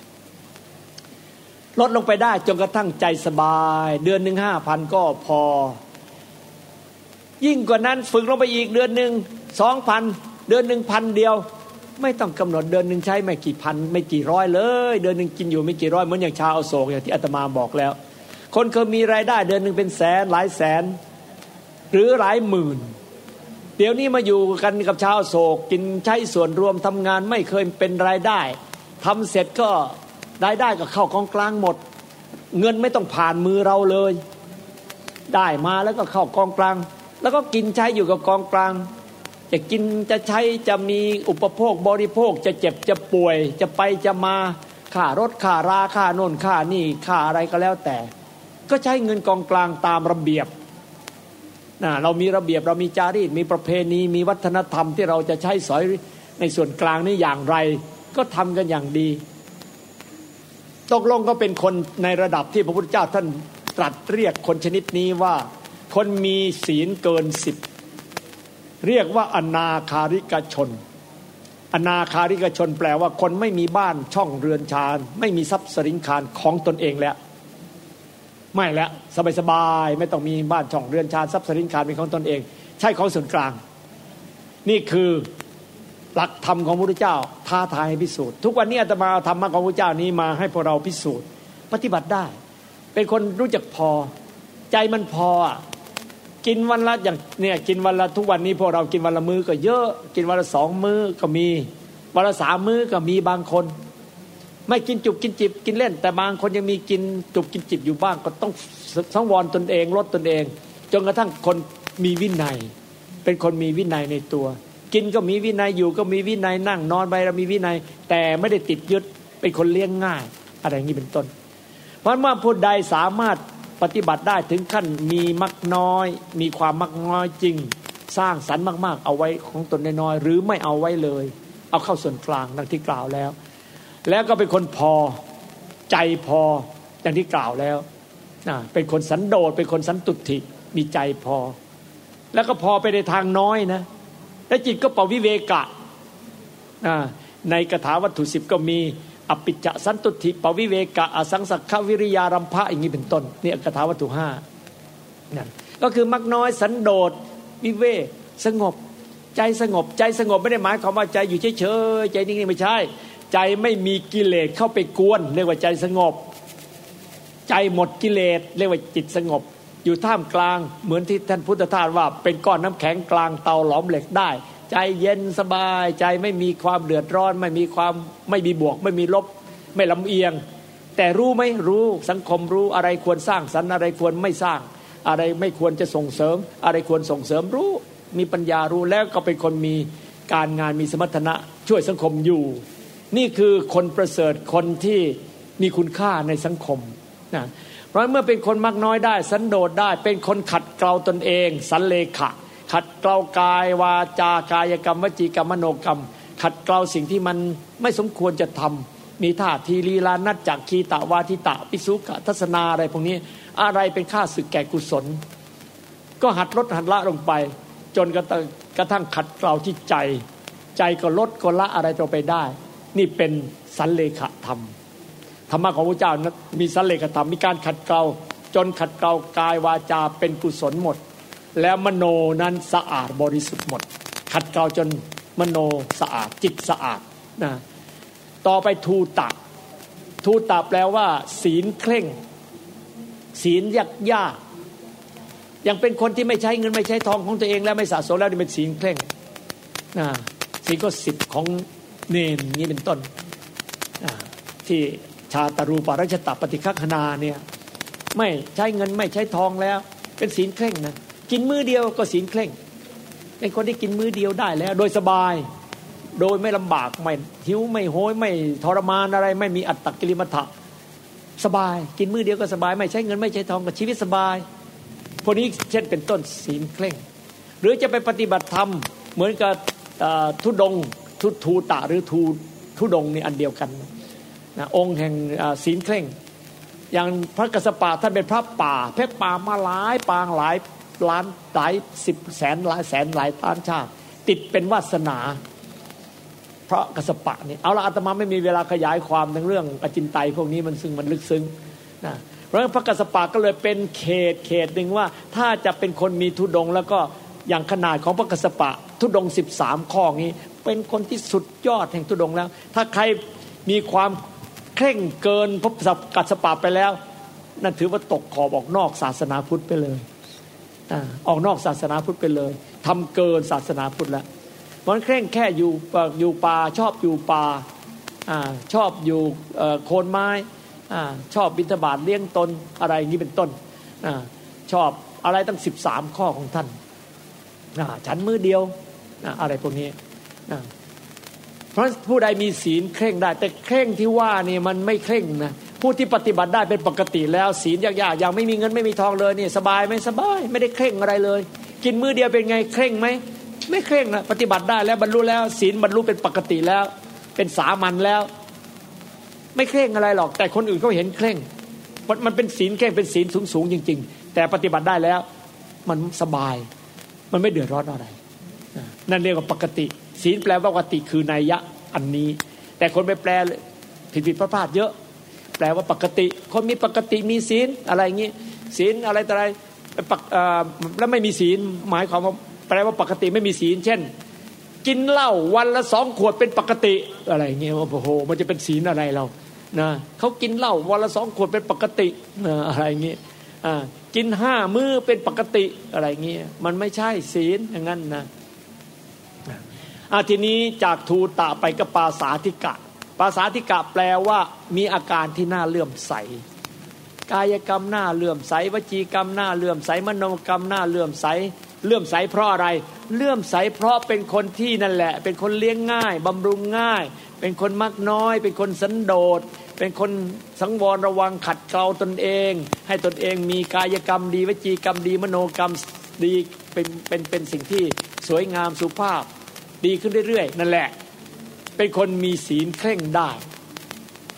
Speaker 2: ลดลงไปได้จนกระทั่งใจสบาย เดือนหนึ่งห้าพันก็พอ ยิ่งกว่านั้นฝึกลงไปอีกเดือนหนึ่งสองพันเดือนหนึ่งพันเดียว ไม่ต้องกำหนดเดือนหนึ่งใช้ไม่กี่พัน ไม่กี่ร้อยเลย เดือนหนึ่งกินอยู่ไม่กี่ร้อยเหมือนอย่างชาวโศกอย่างที่อาตมาบอกแล้ว คนเคยมีรายได้เดือนหนึ่งเป็นแสนหลายแสน หรือหลายหมื่น เดี๋ยวนี้มาอยู่กันกับชาวโศกกินใช้ส่วนรวมทำงานไม่เคยเป็นรายได้ ทำเสร็จก็ได้ได้ก็เข้ากองกลางหมด เงินไม่ต้องผ่านมือเราเลย ได้มาแล้วก็เข้ากองกลาง แล้วก็กินใช้อยู่กับกองกลาง จะกินจะใช้จะมีอุปโภคบริโภคจะเจ็บจะป่วย จะไปจะมาค่ารถค่าราค่าโน่นค่านี่ค่าอะไรก็แล้วแต่ ก็ใช้เงินกองกลางตามระเบียบนะเรามีระเบียบเรามีจารีตมีประเพณีมีวัฒนธรรมที่เราจะใช้สอยในส่วนกลางนี่อย่างไร ก็ทำกันอย่างดี ตกลงก็เป็นคนในระดับที่พระพุทธเจ้าท่านตรัสเรียกคนชนิดนี้ว่า คนมีศีลเกินสิบเรียกว่าอนาคาริกชน อนาคาริกชนแปลว่าคนไม่มีบ้านช่องเรือนชาน ไม่มีทรัพย์สินคารของตนเองแล้ว ไม่แล้วสบายๆไม่ต้องมีบ้านช่องเรือนชานทรัพย์สินคารเป็นของตนเอง ใช่ของส่วนกลาง นี่คือ หลักธรรมของพระพุทธเจ้า ท้าทายให้พิสูจน์ ทุกวันนี้อาตมาเอาธรรมะของพระพุทธเจ้านี้มาให้พวกเราพิสูจน์ ปฏิบัติได้ เป็นคนรู้จักพอ ใจมันพอกินวันละอย่างเนี่ยกินวันละทุกวันนี้พวกเรากินวันละมื้อก็เยอะ กินวันละสองมื้อก็มี วันละสามมื้อก็มีบางคน ไม่กินจุบกินจิบกินเล่น แต่บางคนยังมีกินจุบกินจิบอยู่บ้างก็ต้องสังวรตนเองลดตนเอง จนกระทั่งคนมีวินัย เป็นคนมีวินัยในตัว กินก็มีวินัยอยู่ก็มีวินัยนั่งนอนไปเรามีวินัย แต่ไม่ได้ติดยึดเป็นคนเลี้ยงง่าย อะไรอย่างนี้เป็นต้น เพราะเมื่อผู้ใดสามารถปฏิบัติได้ถึงขั้นมีมักน้อย มีความมักน้อยจริง สร้างสรรค์มาก ๆ เอาไว้ของตนน้อยๆหรือไม่เอาไว้เลย เอาเข้าส่วนกลางดังที่กล่าวแล้ว แล้วก็เป็นคนพอใจพออย่างที่กล่าวแล้วเป็นคนสันโดษเป็นคนสันตุติมีใจพอ แล้วก็พอไปในทางน้อยนะ และจิตก็ปวิเวกะในกถาวัตถุสิบก็มีอปิจจสันตุติปวิเวกะอสังสักขวิริยารัมภะอย่างนี้เป็นต้นนี่กถาวัตถุห้านั่นก็คือมักน้อยสันโดษวิเวกสงบใจสงบใจสงบไม่ได้หมายความว่าใจอยู่เฉยๆใจนิ่งๆไม่ใช่ ใจไม่มีกิเลสเข้าไปกวน เรียกว่าใจสงบ ใจหมดกิเลสเรียกว่าจิตสงบ อยู่ท่ามกลางเหมือนที่ท่านพุทธทาสว่า เป็นก้อนน้ำแข็งกลางเตาหลอมเหล็กได้ ใจเย็นสบายใจไม่มีความเดือดร้อน ไม่มีความไม่มีบวก ไม่มีลบ ไม่ลำเอียง แต่รู้ไหมรู้สังคมรู้อะไรควรสร้างสรรค์อะไรควรไม่สร้าง อะไรไม่ควรจะส่งเสริม อะไรควรส่งเสริมรู้ มีปัญญารู้แล้วก็เป็นคนมีการงานมีสมรรถนะช่วยสังคมอยู่ นี่คือคนประเสริฐคนที่มีคุณค่าในสังคมนะ เพราะเมื่อเป็นคนมากน้อยได้ สันโดษได้ เป็นคนขัดเกลาตนเอง สันเลขะ ขัดเกลากายวาจากายกรรมวจีกรรมมโนกรรม ขัดเกลาสิ่งที่มันไม่สมควรจะทำมีท่าทีลีลานัดจากคีตะวาทิตะปิสุกะทัศนาอะไรพวกนี้อะไรเป็นค่าศึกแก่กุศล ก็หัดลดหัดละลงไป จนกระทั่งขัดเกลาที่ใจ ใจก็ลดก็ละอะไรต่อไปได้ นี่เป็นสันเลขธรรม ธรรมะของพระเจ้านะมีสันเลขธรรมมีการขัดเกลาจนขัดเกลากายวาจาเป็นกุศลหมด แล้วมโนนั้นสะอาดบริสุทธิ์หมด ขัดเกลาจนมโนสะอาดจิตสะอาดนะต่อไปทูตะ ทูตะแปลว่า ศีลเคร่ง ศีลยากยากยังเป็นคนที่ไม่ใช้เงินไม่ใช้ทองของตัวเอง แล้วไม่สะสมแล้วนี่เป็นศีลเคร่งนะศีลก็สิบของเนนนี้เป็นต้นที่ ชาตารูปารัชตปฏิคัคนาเนี่ยไม่ใช้เงินไม่ใช้ทองแล้ว เป็นศีลเคร่งนะกินมื้อเดียวก็ศีลเคร่ง เป็นคนที่กินมื้อเดียวได้แล้ว โดยสบาย โดยไม่ลำบากไม่หิวไม่โหยไม่ทรมานอะไร ไม่มีอัตตกิริมัฐะสบาย กินมื้อเดียวก็สบาย ไม่ใช้เงินไม่ใช้ทองกับชีวิตสบายพวกนี้เช่นเป็นต้นศีลเคร่ง หรือจะไปปฏิบัติธรรมเหมือนกับทุดงทุทูตะหรือทูทุดงนี่อันเดียวกันนะ องค์แห่งศีลเคร่ง อย่างพระกสปะท่านเป็นพระป่า เพชรป่ามาหลายปางหลายล้านหลายสิบแสนหลายแสนหลายล้านชาติ ติดเป็นวาสนาเพราะกสปะนี่เอาละอาตมาไม่มีเวลาขยายความในเรื่องอจินไตยพวกนี้มันซึ่งมันลึกซึ้งนะเพราะพระกสปะก็เลยเป็นเขตเขตหนึ่งว่าถ้าจะเป็นคนมีทุดงแล้วก็อย่างขนาดของพระกสปะ ทุดงสิบสามข้อนี้ เป็นคนที่สุดยอดแห่งทุดงแล้ว ถ้าใครมีความ ร่งเกินพระกัดสปะไปแล้ว นั่นถือว่าตกขอบออกนอกศาสนาพุทธไปเลยออกนอกศาสนาพุทธไปเลยทำเกินศาสนาพุทธแล้วมันเคร่งแค่อยู่อยู่ป่าชอบอยู่ป่าชอบอยู่โคนไม้ชอบบิณฑบาตเลี้ยงตนอะไรอย่างนี้เป็นต้นชอบอะไรตั้งสิบสามข้อของท่านฉันมือเดียวอะไรพวกนี้ เพราะผู้ใดมีศีลเคร่งได้ แต่เคร่งที่ว่านี่มันไม่เคร่งนะผู้ที่ปฏิบัติได้เป็นปกติแล้วศีลยากๆอย่างไม่มีเงินไม่มีทองเลยนี่สบายไม่สบาย ไม่ได้เคร่งอะไรเลย กินมื้อเดียวเป็นไงเคร่งไหมไม่เคร่งนะปฏิบัติได้แล้วบรรลุแล้วศีลบรรลุเป็นปกติแล้ว เป็นสามัญแล้ว ไม่เคร่งอะไรหรอก แต่คนอื่นเขาเห็นเคร่งมันเป็นศีลเคร่งเป็นศีลสูงๆจริง ๆ แต่ปฏิบัติได้แล้ว มันสบาย มันไม่เดือดร้อนอะไรนั่นเรียกว่าปกติ ศีลแปลว่าปกติคือนัยยะอันนี้ แต่คนไปแปลผิดผิดพลาดเยอะ แปลว่าปกติ คนมีปกติมีศีลอะไรอย่างนี้ศีลอะไรต่ออะไรแล้วไม่มีศีลหมายความว่าแปลว่าปกติไม่มีศีล เช่น กินเหล้าวันละสองขวดเป็นปกติอะไรเงี้ยโอ้โหมันจะเป็นศีลอะไรเรานะเขากินเหล้าวันละสองขวดเป็นปกติอะไรเงี้ยกินห้ามื้อเป็นปกติอะไรเงี้ยมันไม่ใช่ศีลอย่างนั้นนะ อาทีนี้จากทูตะไปกับปาสาธิกะ ปาสาธิกะแปลว่ามีอาการที่น่าเลื่อมใส กายกรรมหน้าเลื่อมใสวจีกรรมหน้าเลื่อมใสมโนกรรมหน้าเลื่อมใสเลื่อมใสเพราะอะไร เลื่อมใสเพราะเป็นคนที่นั่นแหละ เป็นคนเลี้ยงง่าย บำรุงง่าย เป็นคนมักน้อย เป็นคนสันโดษ เป็นคนสังวรระวังขัดเกลาตนเอง ให้ตนเองมีกายกรรมดีวจีกรรมดีมโนกรรมดีเป็นเป็นเป็นสิ่งที่สวยงามสุภาพ ดีขึ้นเรื่อยๆ นั่นแหละ เป็นคนมีศีลเคร่งได้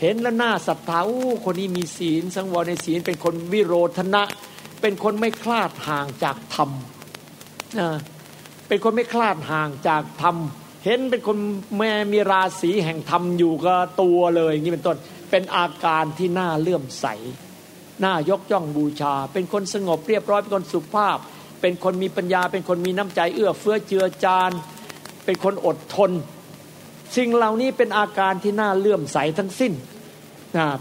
Speaker 2: เห็นแล้วหน้าศรัทธาอู้คนนี้มีศีลสังวรในศีล เป็นคนวิโรธนะ เป็นคนไม่คลาดห่างจากธรรมเป็นคนไม่คลาดห่างจากธรรมเห็นเป็นคนแม่มีราศีแห่งธรรมอยู่กับตัวเลยอย่างนี้เป็นต้นเป็นอาการที่น่าเลื่อมใสน่ายกย่องบูชา เป็นคนสงบเรียบร้อยเป็นคนสุภาพ เป็นคนมีปัญญา เป็นคนมีน้ำใจเอื้อเฟื้อเจือจาน เป็นคนอดทน สิ่งเหล่านี้เป็นอาการที่น่าเลื่อมใสทั้งสิ้น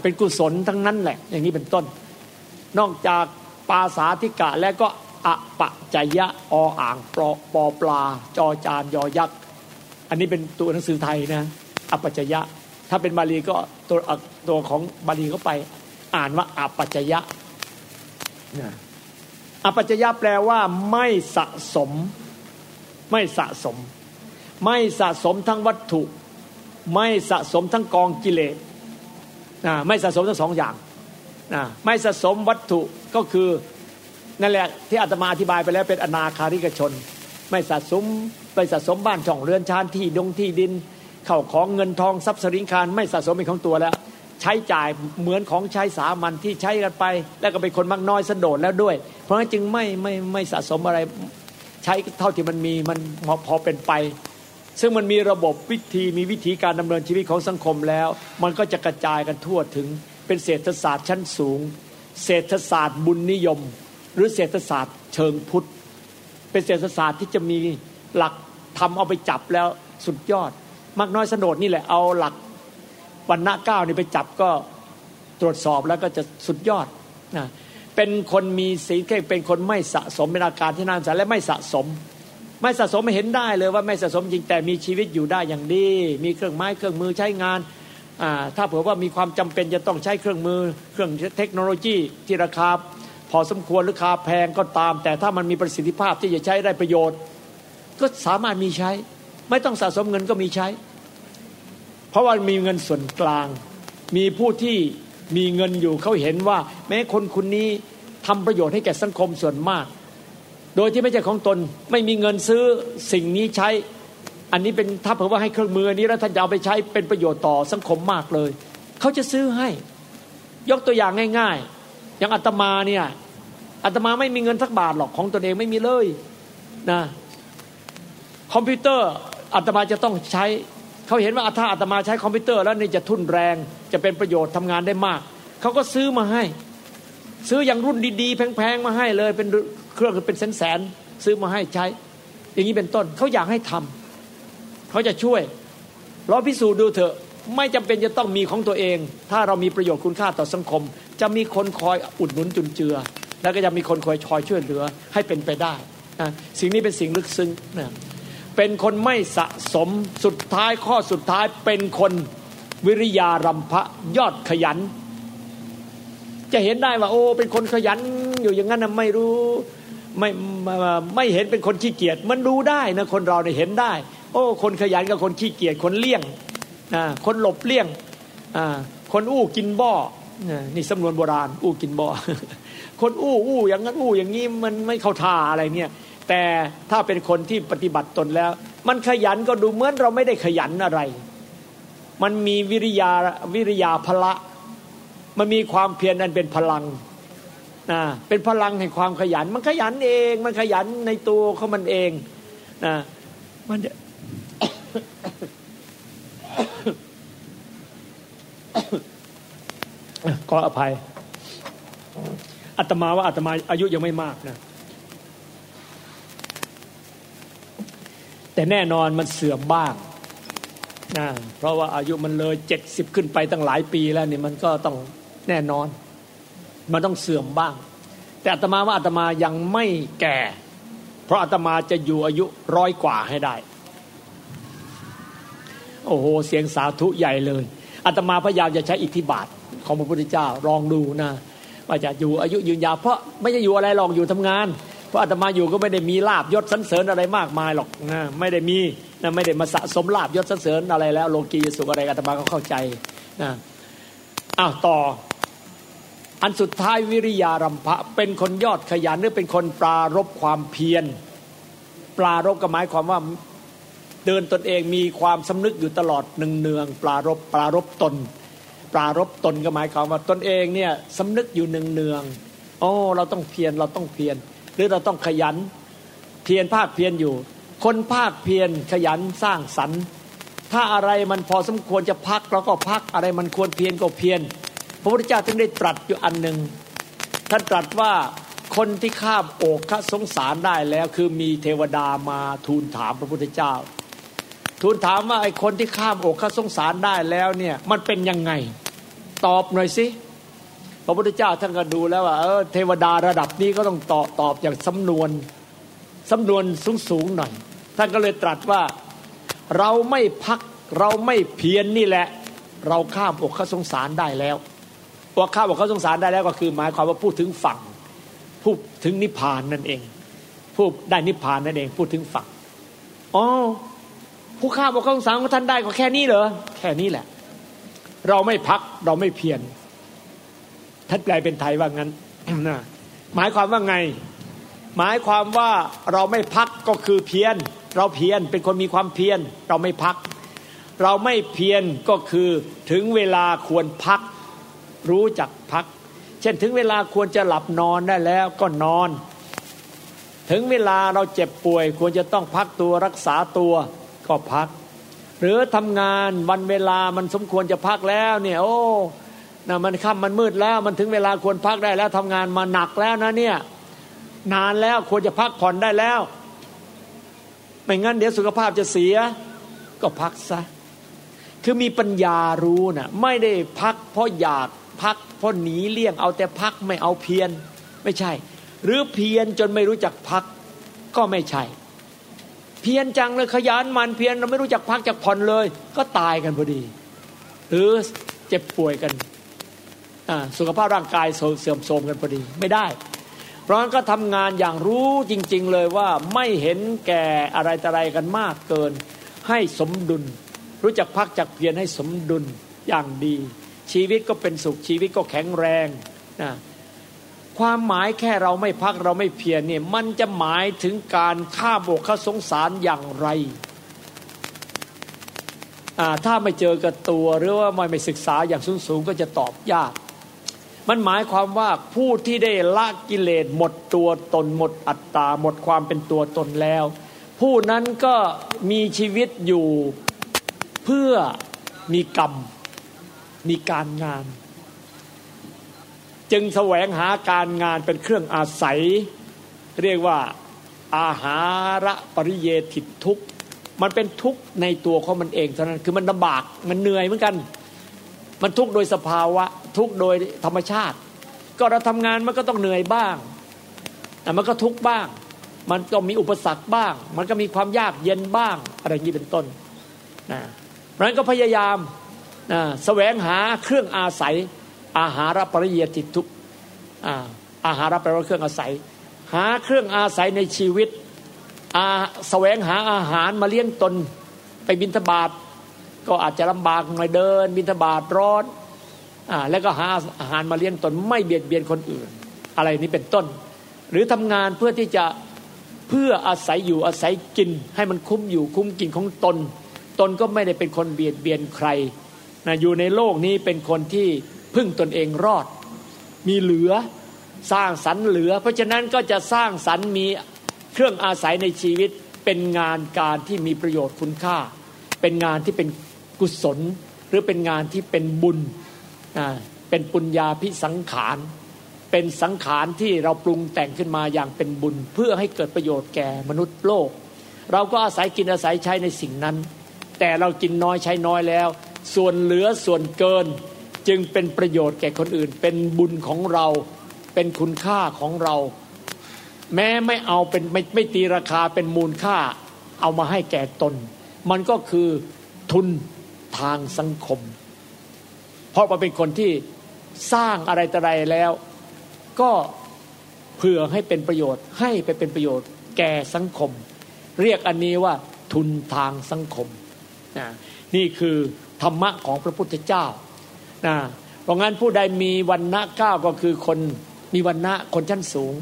Speaker 2: เป็นกุศลทั้งนั้นแหละ อย่างนี้เป็นต้น นอกจากปาสาธิกะแล้วก็อปะจยะออ่างปอปอปลา จอจานยอยักษ์อันนี้เป็นตัวหนังสือไทยนะอปัจจยะ ถ้าเป็นบาลีก็ตัวตัวของบาลีเข้าไป อ่านว่าอปัจจยะอปัจจยะแปลว่าไม่สะสม ไม่สะสม ไม่สะสมทั้งวัตถุ ไม่สะสมทั้งกองกิเลสไม่สะสมทั้งสองอย่าง ไม่สะสมวัตถุก็คือนั่นแหละที่อาตมาอธิบายไปแล้วเป็นอนาคาริกชน ไม่สะสมไปสะสมบ้านช่องเรือนชานที่ดงที่ดินเข้าของเงินทองทรัพย์สินคารไม่สะสมเป็นของตัวแล้ว ใช้จ่ายเหมือนของใช้สามัญที่ใช้กันไป แล้วก็เป็นคนมากน้อยสะโดดแล้วด้วย เพราะฉะนั้นจึงไม่ไม่ไม่สะสมอะไร ใช้เท่าที่มันมีมันพอเป็นไป ซึ่งมันมีระบบวิธีมีวิธีการดำเนินชีวิตของสังคมแล้ว มันก็จะกระจายกันทั่วถึงเป็นเศรษฐศาสตร์ชั้นสูง เศรษฐศาสตร์บุญนิยม หรือเศรษฐศาสตร์เชิงพุทธ เป็นเศรษฐศาสตร์ที่จะมีหลักทำเอาไปจับแล้วสุดยอด มากน้อยสนดนี่แหละเอาหลักวันณะเก้านี่ไปจับก็ตรวจสอบแล้วก็จะสุดยอดนะเป็นคนมีศีลแค่เป็นคนไม่สะสมเป็นอาการที่น่าสงสารและไม่สะสม ไม่สะสมไม่เห็นได้เลยว่าไม่สะสมจริงแต่มีชีวิตอยู่ได้อย่างดี มีเครื่องไม้เครื่องมือใช้งานถ้าเผื่อว่ามีความจำเป็นจะต้องใช้เครื่องมือ เครื่องเทคโนโลยีที่ราคาพอสมควรหรือราคาแพงก็ตาม แต่ถ้ามันมีประสิทธิภาพที่จะใช้ได้ประโยชน์ ก็สามารถมีใช้ ไม่ต้องสะสมเงินก็มีใช้ เพราะว่ามีเงินส่วนกลาง มีผู้ที่มีเงินอยู่เขาเห็นว่า แม้คนคนนี้ทำประโยชน์ให้แก่สังคมส่วนมาก โดยที่ไม่ใช่ของตนไม่มีเงินซื้อสิ่งนี้ใช้ อันนี้เป็นถ้าเผื่อว่าให้เครื่องมืออันนี้แล้วท่านจะเอาไปใช้เป็นประโยชน์ต่อสังคมมากเลย เขาจะซื้อให้ ยกตัวอย่างง่าย ๆ อย่างอาตมาเนี่ยอาตมาไม่มีเงินสักบาทหรอกของตนเองไม่มีเลยนะคอมพิวเตอร์อาตมาจะต้องใช้ เขาเห็นว่าถ้าอาตมาใช้คอมพิวเตอร์แล้วนี่จะทุนแรงจะเป็นประโยชน์ทำงานได้มาก เขาก็ซื้อมาให้ ซื้ออย่างรุ่นดีๆ แพงๆมาให้เลยเป็น เครื่องเป็นแสนแสนซื้อมาให้ใช้ อย่างนี้เป็นต้นเขาอยากให้ทำเขาจะช่วยเราพิสูจน์ดูเถอะไม่จำเป็นจะต้องมีของตัวเอง ถ้าเรามีประโยชน์คุณค่าต่อสังคม จะมีคนคอยอุดหนุนจุนเจือ แล้วก็จะมีคนคอยชอยช่วยเหลือให้เป็นไปได้นะสิ่งนี้เป็นสิ่งลึกซึ้งนะเป็นคนไม่สะสมสุดท้ายข้อสุดท้ายเป็นคนวิริยารำพะยอดขยัน จะเห็นได้ว่า โอ้ เป็นคนขยันอยู่อย่างนั้นนะไม่รู้ ไม่ไม่เห็นเป็นคนขี้เกียจมันดูได้นะคนเราเนี่ยเห็นได้ โอ้ คนขยันกับคนขี้เกียจคนเลี่ยงคนหลบเลี่ยงคนอู้กินบ่อนี่สำนวนโบราณ อู้กินบ่อคนอู้อู้อย่างนั้นอู้อย่างนี้มันไม่เข้าท่าอะไรเนี่ยแต่ถ้าเป็นคนที่ปฏิบัติตนแล้ว มันขยันก็ดูเหมือนเราไม่ได้ขยันอะไร มันมีวิริยาวิริยาพละ มันมีความเพียรอันเป็นพลัง นะเป็นพลังแห่งความขยัน มันขยันเอง มันขยันในตัวเขามันเองนะมันขออภัยอาตมาว่าอาตมาอายุยังไม่มากนะแต่แน่นอนมันเสื่อมบ้างนะเพราะว่าอายุมันเลยเจ็ดสิบขึ้นไปตั้งหลายปีแล้วนี่มันก็ต้องแน่นอน มันต้องเสื่อมบ้าง แต่อาตมาว่าอาตมายังไม่แก่ เพราะอาตมาจะอยู่อายุร้อยกว่าให้ได้ โอ้โหเสียงสาธุใหญ่เลยอาตมาพยายามจะใช้อิทธิบาทของพระพุทธเจ้าลองดูนะว่าจะอยู่อายุยืนยาวเพราะไม่จะอยู่อะไรลองอยู่ทำงาน เพราะอาตมาอยู่ก็ไม่ได้มีลาบยศสันเสริญอะไรมากมายหรอกนะไม่ได้มีนะไม่ได้มาสะสมลาบยศสันเสริญอะไรแล้วโลกียสุขอะไรอาตมาก็เข้าใจนะอ้าวต่อ อันสุดท้ายวิริยารัมภะเป็นคนยอดขยันหรือเป็นคนปรารบความเพียร ปรารบก็หมายความว่าเดินตนเองมีความสำนึกอยู่ตลอดหนึ่งเนืองปรารบปรารบตน ปรารบตนก็หมายความว่าตนเองเนี่ยสำนึกอยู่หนึ่งเนืองโอ้เราต้องเพียรเราต้องเพียรหรือเราต้องขยันเพียรภาคเพียรอยู่ คนภาคเพียรขยันสร้างสรรค์ ถ้าอะไรมันพอสมควรจะพักเราก็พักอะไรมันควรเพียรก็เพียร พระพุทธเจ้าจึงได้ตรัสอยู่อันหนึ่งท่านตรัสว่าคนที่ข้ามโอกขสงสารได้แล้วคือมีเทวดามาทูลถามพระพุทธเจ้า ทูลถามว่าไอ้คนที่ข้ามอกข้าสงสารได้แล้วเนี่ยมันเป็นยังไง ตอบหน่อยสิพระพุทธเจ้าท่านก็ดูแล้วว่าเออเทวดาระดับนี้ก็ต้องตอบตอบอย่างสำนวนสำนวนสูงสูงหน่อย ท่านก็เลยตรัสว่าเราไม่พักเราไม่เพียรนนี่แหละ เราข้ามอกข้าสงสารได้แล้ว ว่าข้ามอกเขาสงสารได้แล้วก็คือ หมายความว่าพูดถึงฝั่งพูดถึงนิพพานนั่นเอง พูดได้นิพพานนั่นเองพูดถึงฝั่งอ๋อผู้ฆ่าบอกเขาสงสารของท่านได้ก็แค่นี้เหรอแค่นี้แหละ เราไม่พักเราไม่เพียรท่านแปลเป็นไทยว่างั้นนะหมายความว่าไง หมายความว่าเราไม่พักก็คือเพียรเราเพียรเป็นคนมีความเพียรเราไม่พัก เราไม่เพียรก็คือถึงเวลาควรพัก รู้จักพัก เช่นถึงเวลาควรจะหลับนอนได้แล้วก็นอน ถึงเวลาเราเจ็บป่วย ควรจะต้องพักตัวรักษาตัวก็พัก หรือทำงานวันเวลามันสมควรจะพักแล้วเนี่ยโอ้นะมันค่ำมันมืดแล้ว มันถึงเวลาควรพักได้แล้วทำงานมาหนักแล้วนะเนี่ยนานแล้วควรจะพักผ่อนได้แล้ว ไม่งั้นเดี๋ยวสุขภาพจะเสีย ก็พักซะ คือมีปัญญารู้นะ่ะไม่ได้พักเพราะอยาก พักเพราะหนีเลี่ยงเอาแต่พักไม่เอาเพียรไม่ใช่ หรือเพียรจนไม่รู้จักพักก็ไม่ใช่ เพียรจังเลยขยันมันเพียรเราไม่รู้จักพักจากผ่อนเลย ก็ตายกันพอดี หรือเจ็บป่วยกันสุขภาพร่างกายเสื่อมโทรมกันพอดีไม่ได้ เพราะงั้นก็ทำงานอย่างรู้จริง ๆ เลยว่าไม่เห็นแก่อะไรต่อะไรกันมากเกิน ให้สมดุล รู้จักพักจากเพียรให้สมดุลอย่างดี ชีวิตก็เป็นสุขชีวิตก็แข็งแรงนะความหมายแค่เราไม่พักเราไม่เพียรเนี่ยมันจะหมายถึงการฆ่าบกข้าสงสารอย่างไร ถ้าไม่เจอกับตัวหรือว่าไม่ไม่ศึกษาอย่างสูงสูงก็จะตอบยาก มันหมายความว่าผู้ที่ได้ละกิเลสหมดตัวตนหมดอัตตาหมดความเป็นตัวตนแล้ว ผู้นั้นก็มีชีวิตอยู่เพื่อมีกรรม มีการงาน จึงแสวงหาการงานเป็นเครื่องอาศัย เรียกว่าอาหาระปริเยติทุกมันเป็นทุกข์ในตัวของมันเองเท่านั้นคือมันลำบากมันเหนื่อยเหมือนกัน มันทุกข์โดยสภาวะ ทุกข์โดยธรรมชาติ ก็เราทำงานมันก็ต้องเหนื่อยบ้างแต่มันก็ทุกข์บ้าง มันก็มีอุปสรรคบ้าง มันก็มีความยากเย็นบ้าง อะไรอย่างนี้เป็นต้นนะเพราะนั้นก็พยายาม แสวงหาเครื่องอาศัย อาหารปริยติทุกอาหารแปลว่าเครื่องอาศัย หาเครื่องอาศัยในชีวิตอาแสวงหาอาหารมาเลี้ยงตนไปบินทบาทก็อาจจะลำบากหน่อยเดิน บินทบาทร้อนอ่าแล้วก็หาอาหารมาเลี้ยงตนไม่เบียดเบียนคนอื่น อะไรนี้เป็นต้น หรือทำงานเพื่อที่จะเพื่ออาศัยอยู่อาศัยกิน ให้มันคุ้มอยู่คุ้มกินของตน ตนก็ไม่ได้เป็นคนเบียดเบียนใคร นะอยู่ในโลกนี้เป็นคนที่พึ่งตนเองรอด มีเหลือสร้างสรรเหลือ เพราะฉะนั้นก็จะสร้างสรรมีเครื่องอาศัยในชีวิตเป็นงานการที่มีประโยชน์คุณค่า เป็นงานที่เป็นกุศล หรือเป็นงานที่เป็นบุญเป็นปุญญาพิสังขารเป็นสังขารที่เราปรุงแต่งขึ้นมาอย่างเป็นบุญ เพื่อให้เกิดประโยชน์แก่มนุษย์โลก เราก็อาศัยกินอาศัยใช้ในสิ่งนั้น แต่เรากินน้อยใช้น้อยแล้ว ส่วนเหลือส่วนเกินจึงเป็นประโยชน์แก่คนอื่น เป็นบุญของเราเป็นคุณค่าของเรา แม้ไม่เอาเป็นไม่ไม่ตีราคาเป็นมูลค่า เอามาให้แก่ตน มันก็คือทุนทางสังคม เพราะว่าเป็นคนที่สร้างอะไรต่ออะไรแล้ว ก็เผื่อให้เป็นประโยชน์ ให้ไปเป็นประโยชน์แก่สังคม เรียกอันนี้ว่าทุนทางสังคมนะนี่คือ ธรรมะของพระพุทธเจ้านะเพราะงั้นผู้ใดมีวันณะเก้าก็คือคนมีวันณะคนชั้นสูง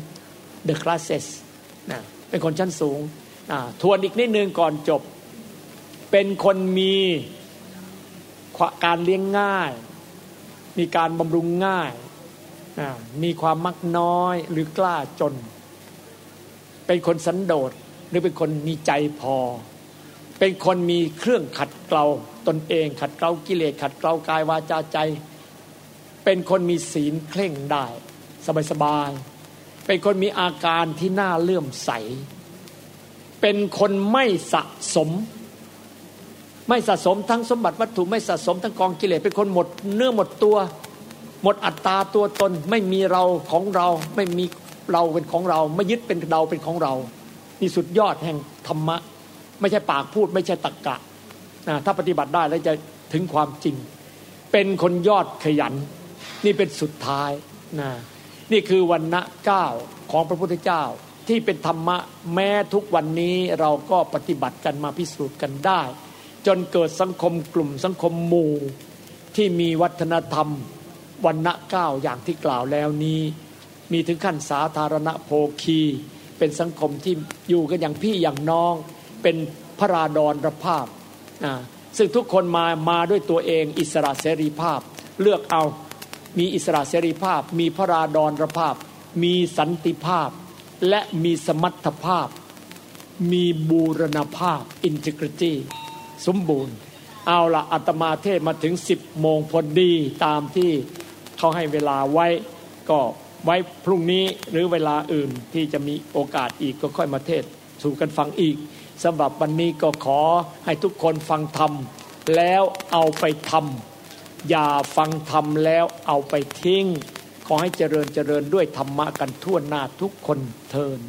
Speaker 2: the classes นะเป็นคนชั้นสูงนะทวนอีกนิดนึงก่อนจบ เป็นคนมีการเลี้ยงง่าย มีการบำรุงง่ายนะมีความมักน้อยหรือกล้าจน เป็นคนสันโดษหรือเป็นคนมีใจพอ เป็นคนมีเครื่องขัดเกลาตนเอง ขัดเกลากิเลสขัดเกลากายวาจาใจ เป็นคนมีศีลเคร่งได้ สบายๆเป็นคนมีอาการที่น่าเลื่อมใส เป็นคนไม่สะสม ไม่สะสมทั้งสมบัติวัตถุไม่สะสมทั้งกองกิเลสเป็นคนหมดเนื้อหมดตัว หมดอัตตาตัวตนไม่มีเราของเราไม่มีเราเป็นของเรา ไม่ยึดเป็นเราเป็นของเรานี่สุดยอดแห่งธรรมะ ไม่ใช่ปากพูด ไม่ใช่ตะกกะนะถ้าปฏิบัติได้แล้วจะถึงความจริง เป็นคนยอดขยัน นี่เป็นสุดท้ายนะนี่คือวันณะเก้าของพระพุทธเจ้า ที่เป็นธรรมะแม้ทุกวันนี้เราก็ปฏิบัติกันมาพิสูจน์กันได้ จนเกิดสังคมกลุ่มสังคมหมู่ที่มีวัฒนธรรมวันณะเก้าอย่างที่กล่าวแล้วนี้ มีถึงขั้นสาธารณโภคี เป็นสังคมที่อยู่กันอย่างพี่อย่างน้อง เป็นพระราดรรภาพนะซึ่งทุกคนมามาด้วยตัวเองอิสระเสรีภาพ เลือกเอามีอิสระเสรีภาพ มีพระราดรรภาพ มีสันติภาพ และมีสมรรถภาพ มีบูรณภาพ integrity สมบูรณ์ เอาละอาตมาเทศมาถึง 10โมงพอดีตามที่เขาให้เวลาไว้ก็ไว้พรุ่งนี้หรือเวลาอื่นที่จะมีโอกาสอีกก็ค่อยมาเทศสู่กันฟังอีก สำหรับวันนี้ก็ขอให้ทุกคนฟังธรรมแล้วเอาไปทำอย่าฟังธรรมแล้วเอาไปทิ้ง ขอให้เจริญเจริญด้วยธรรมะกันทั่วหน้าทุกคนเทิน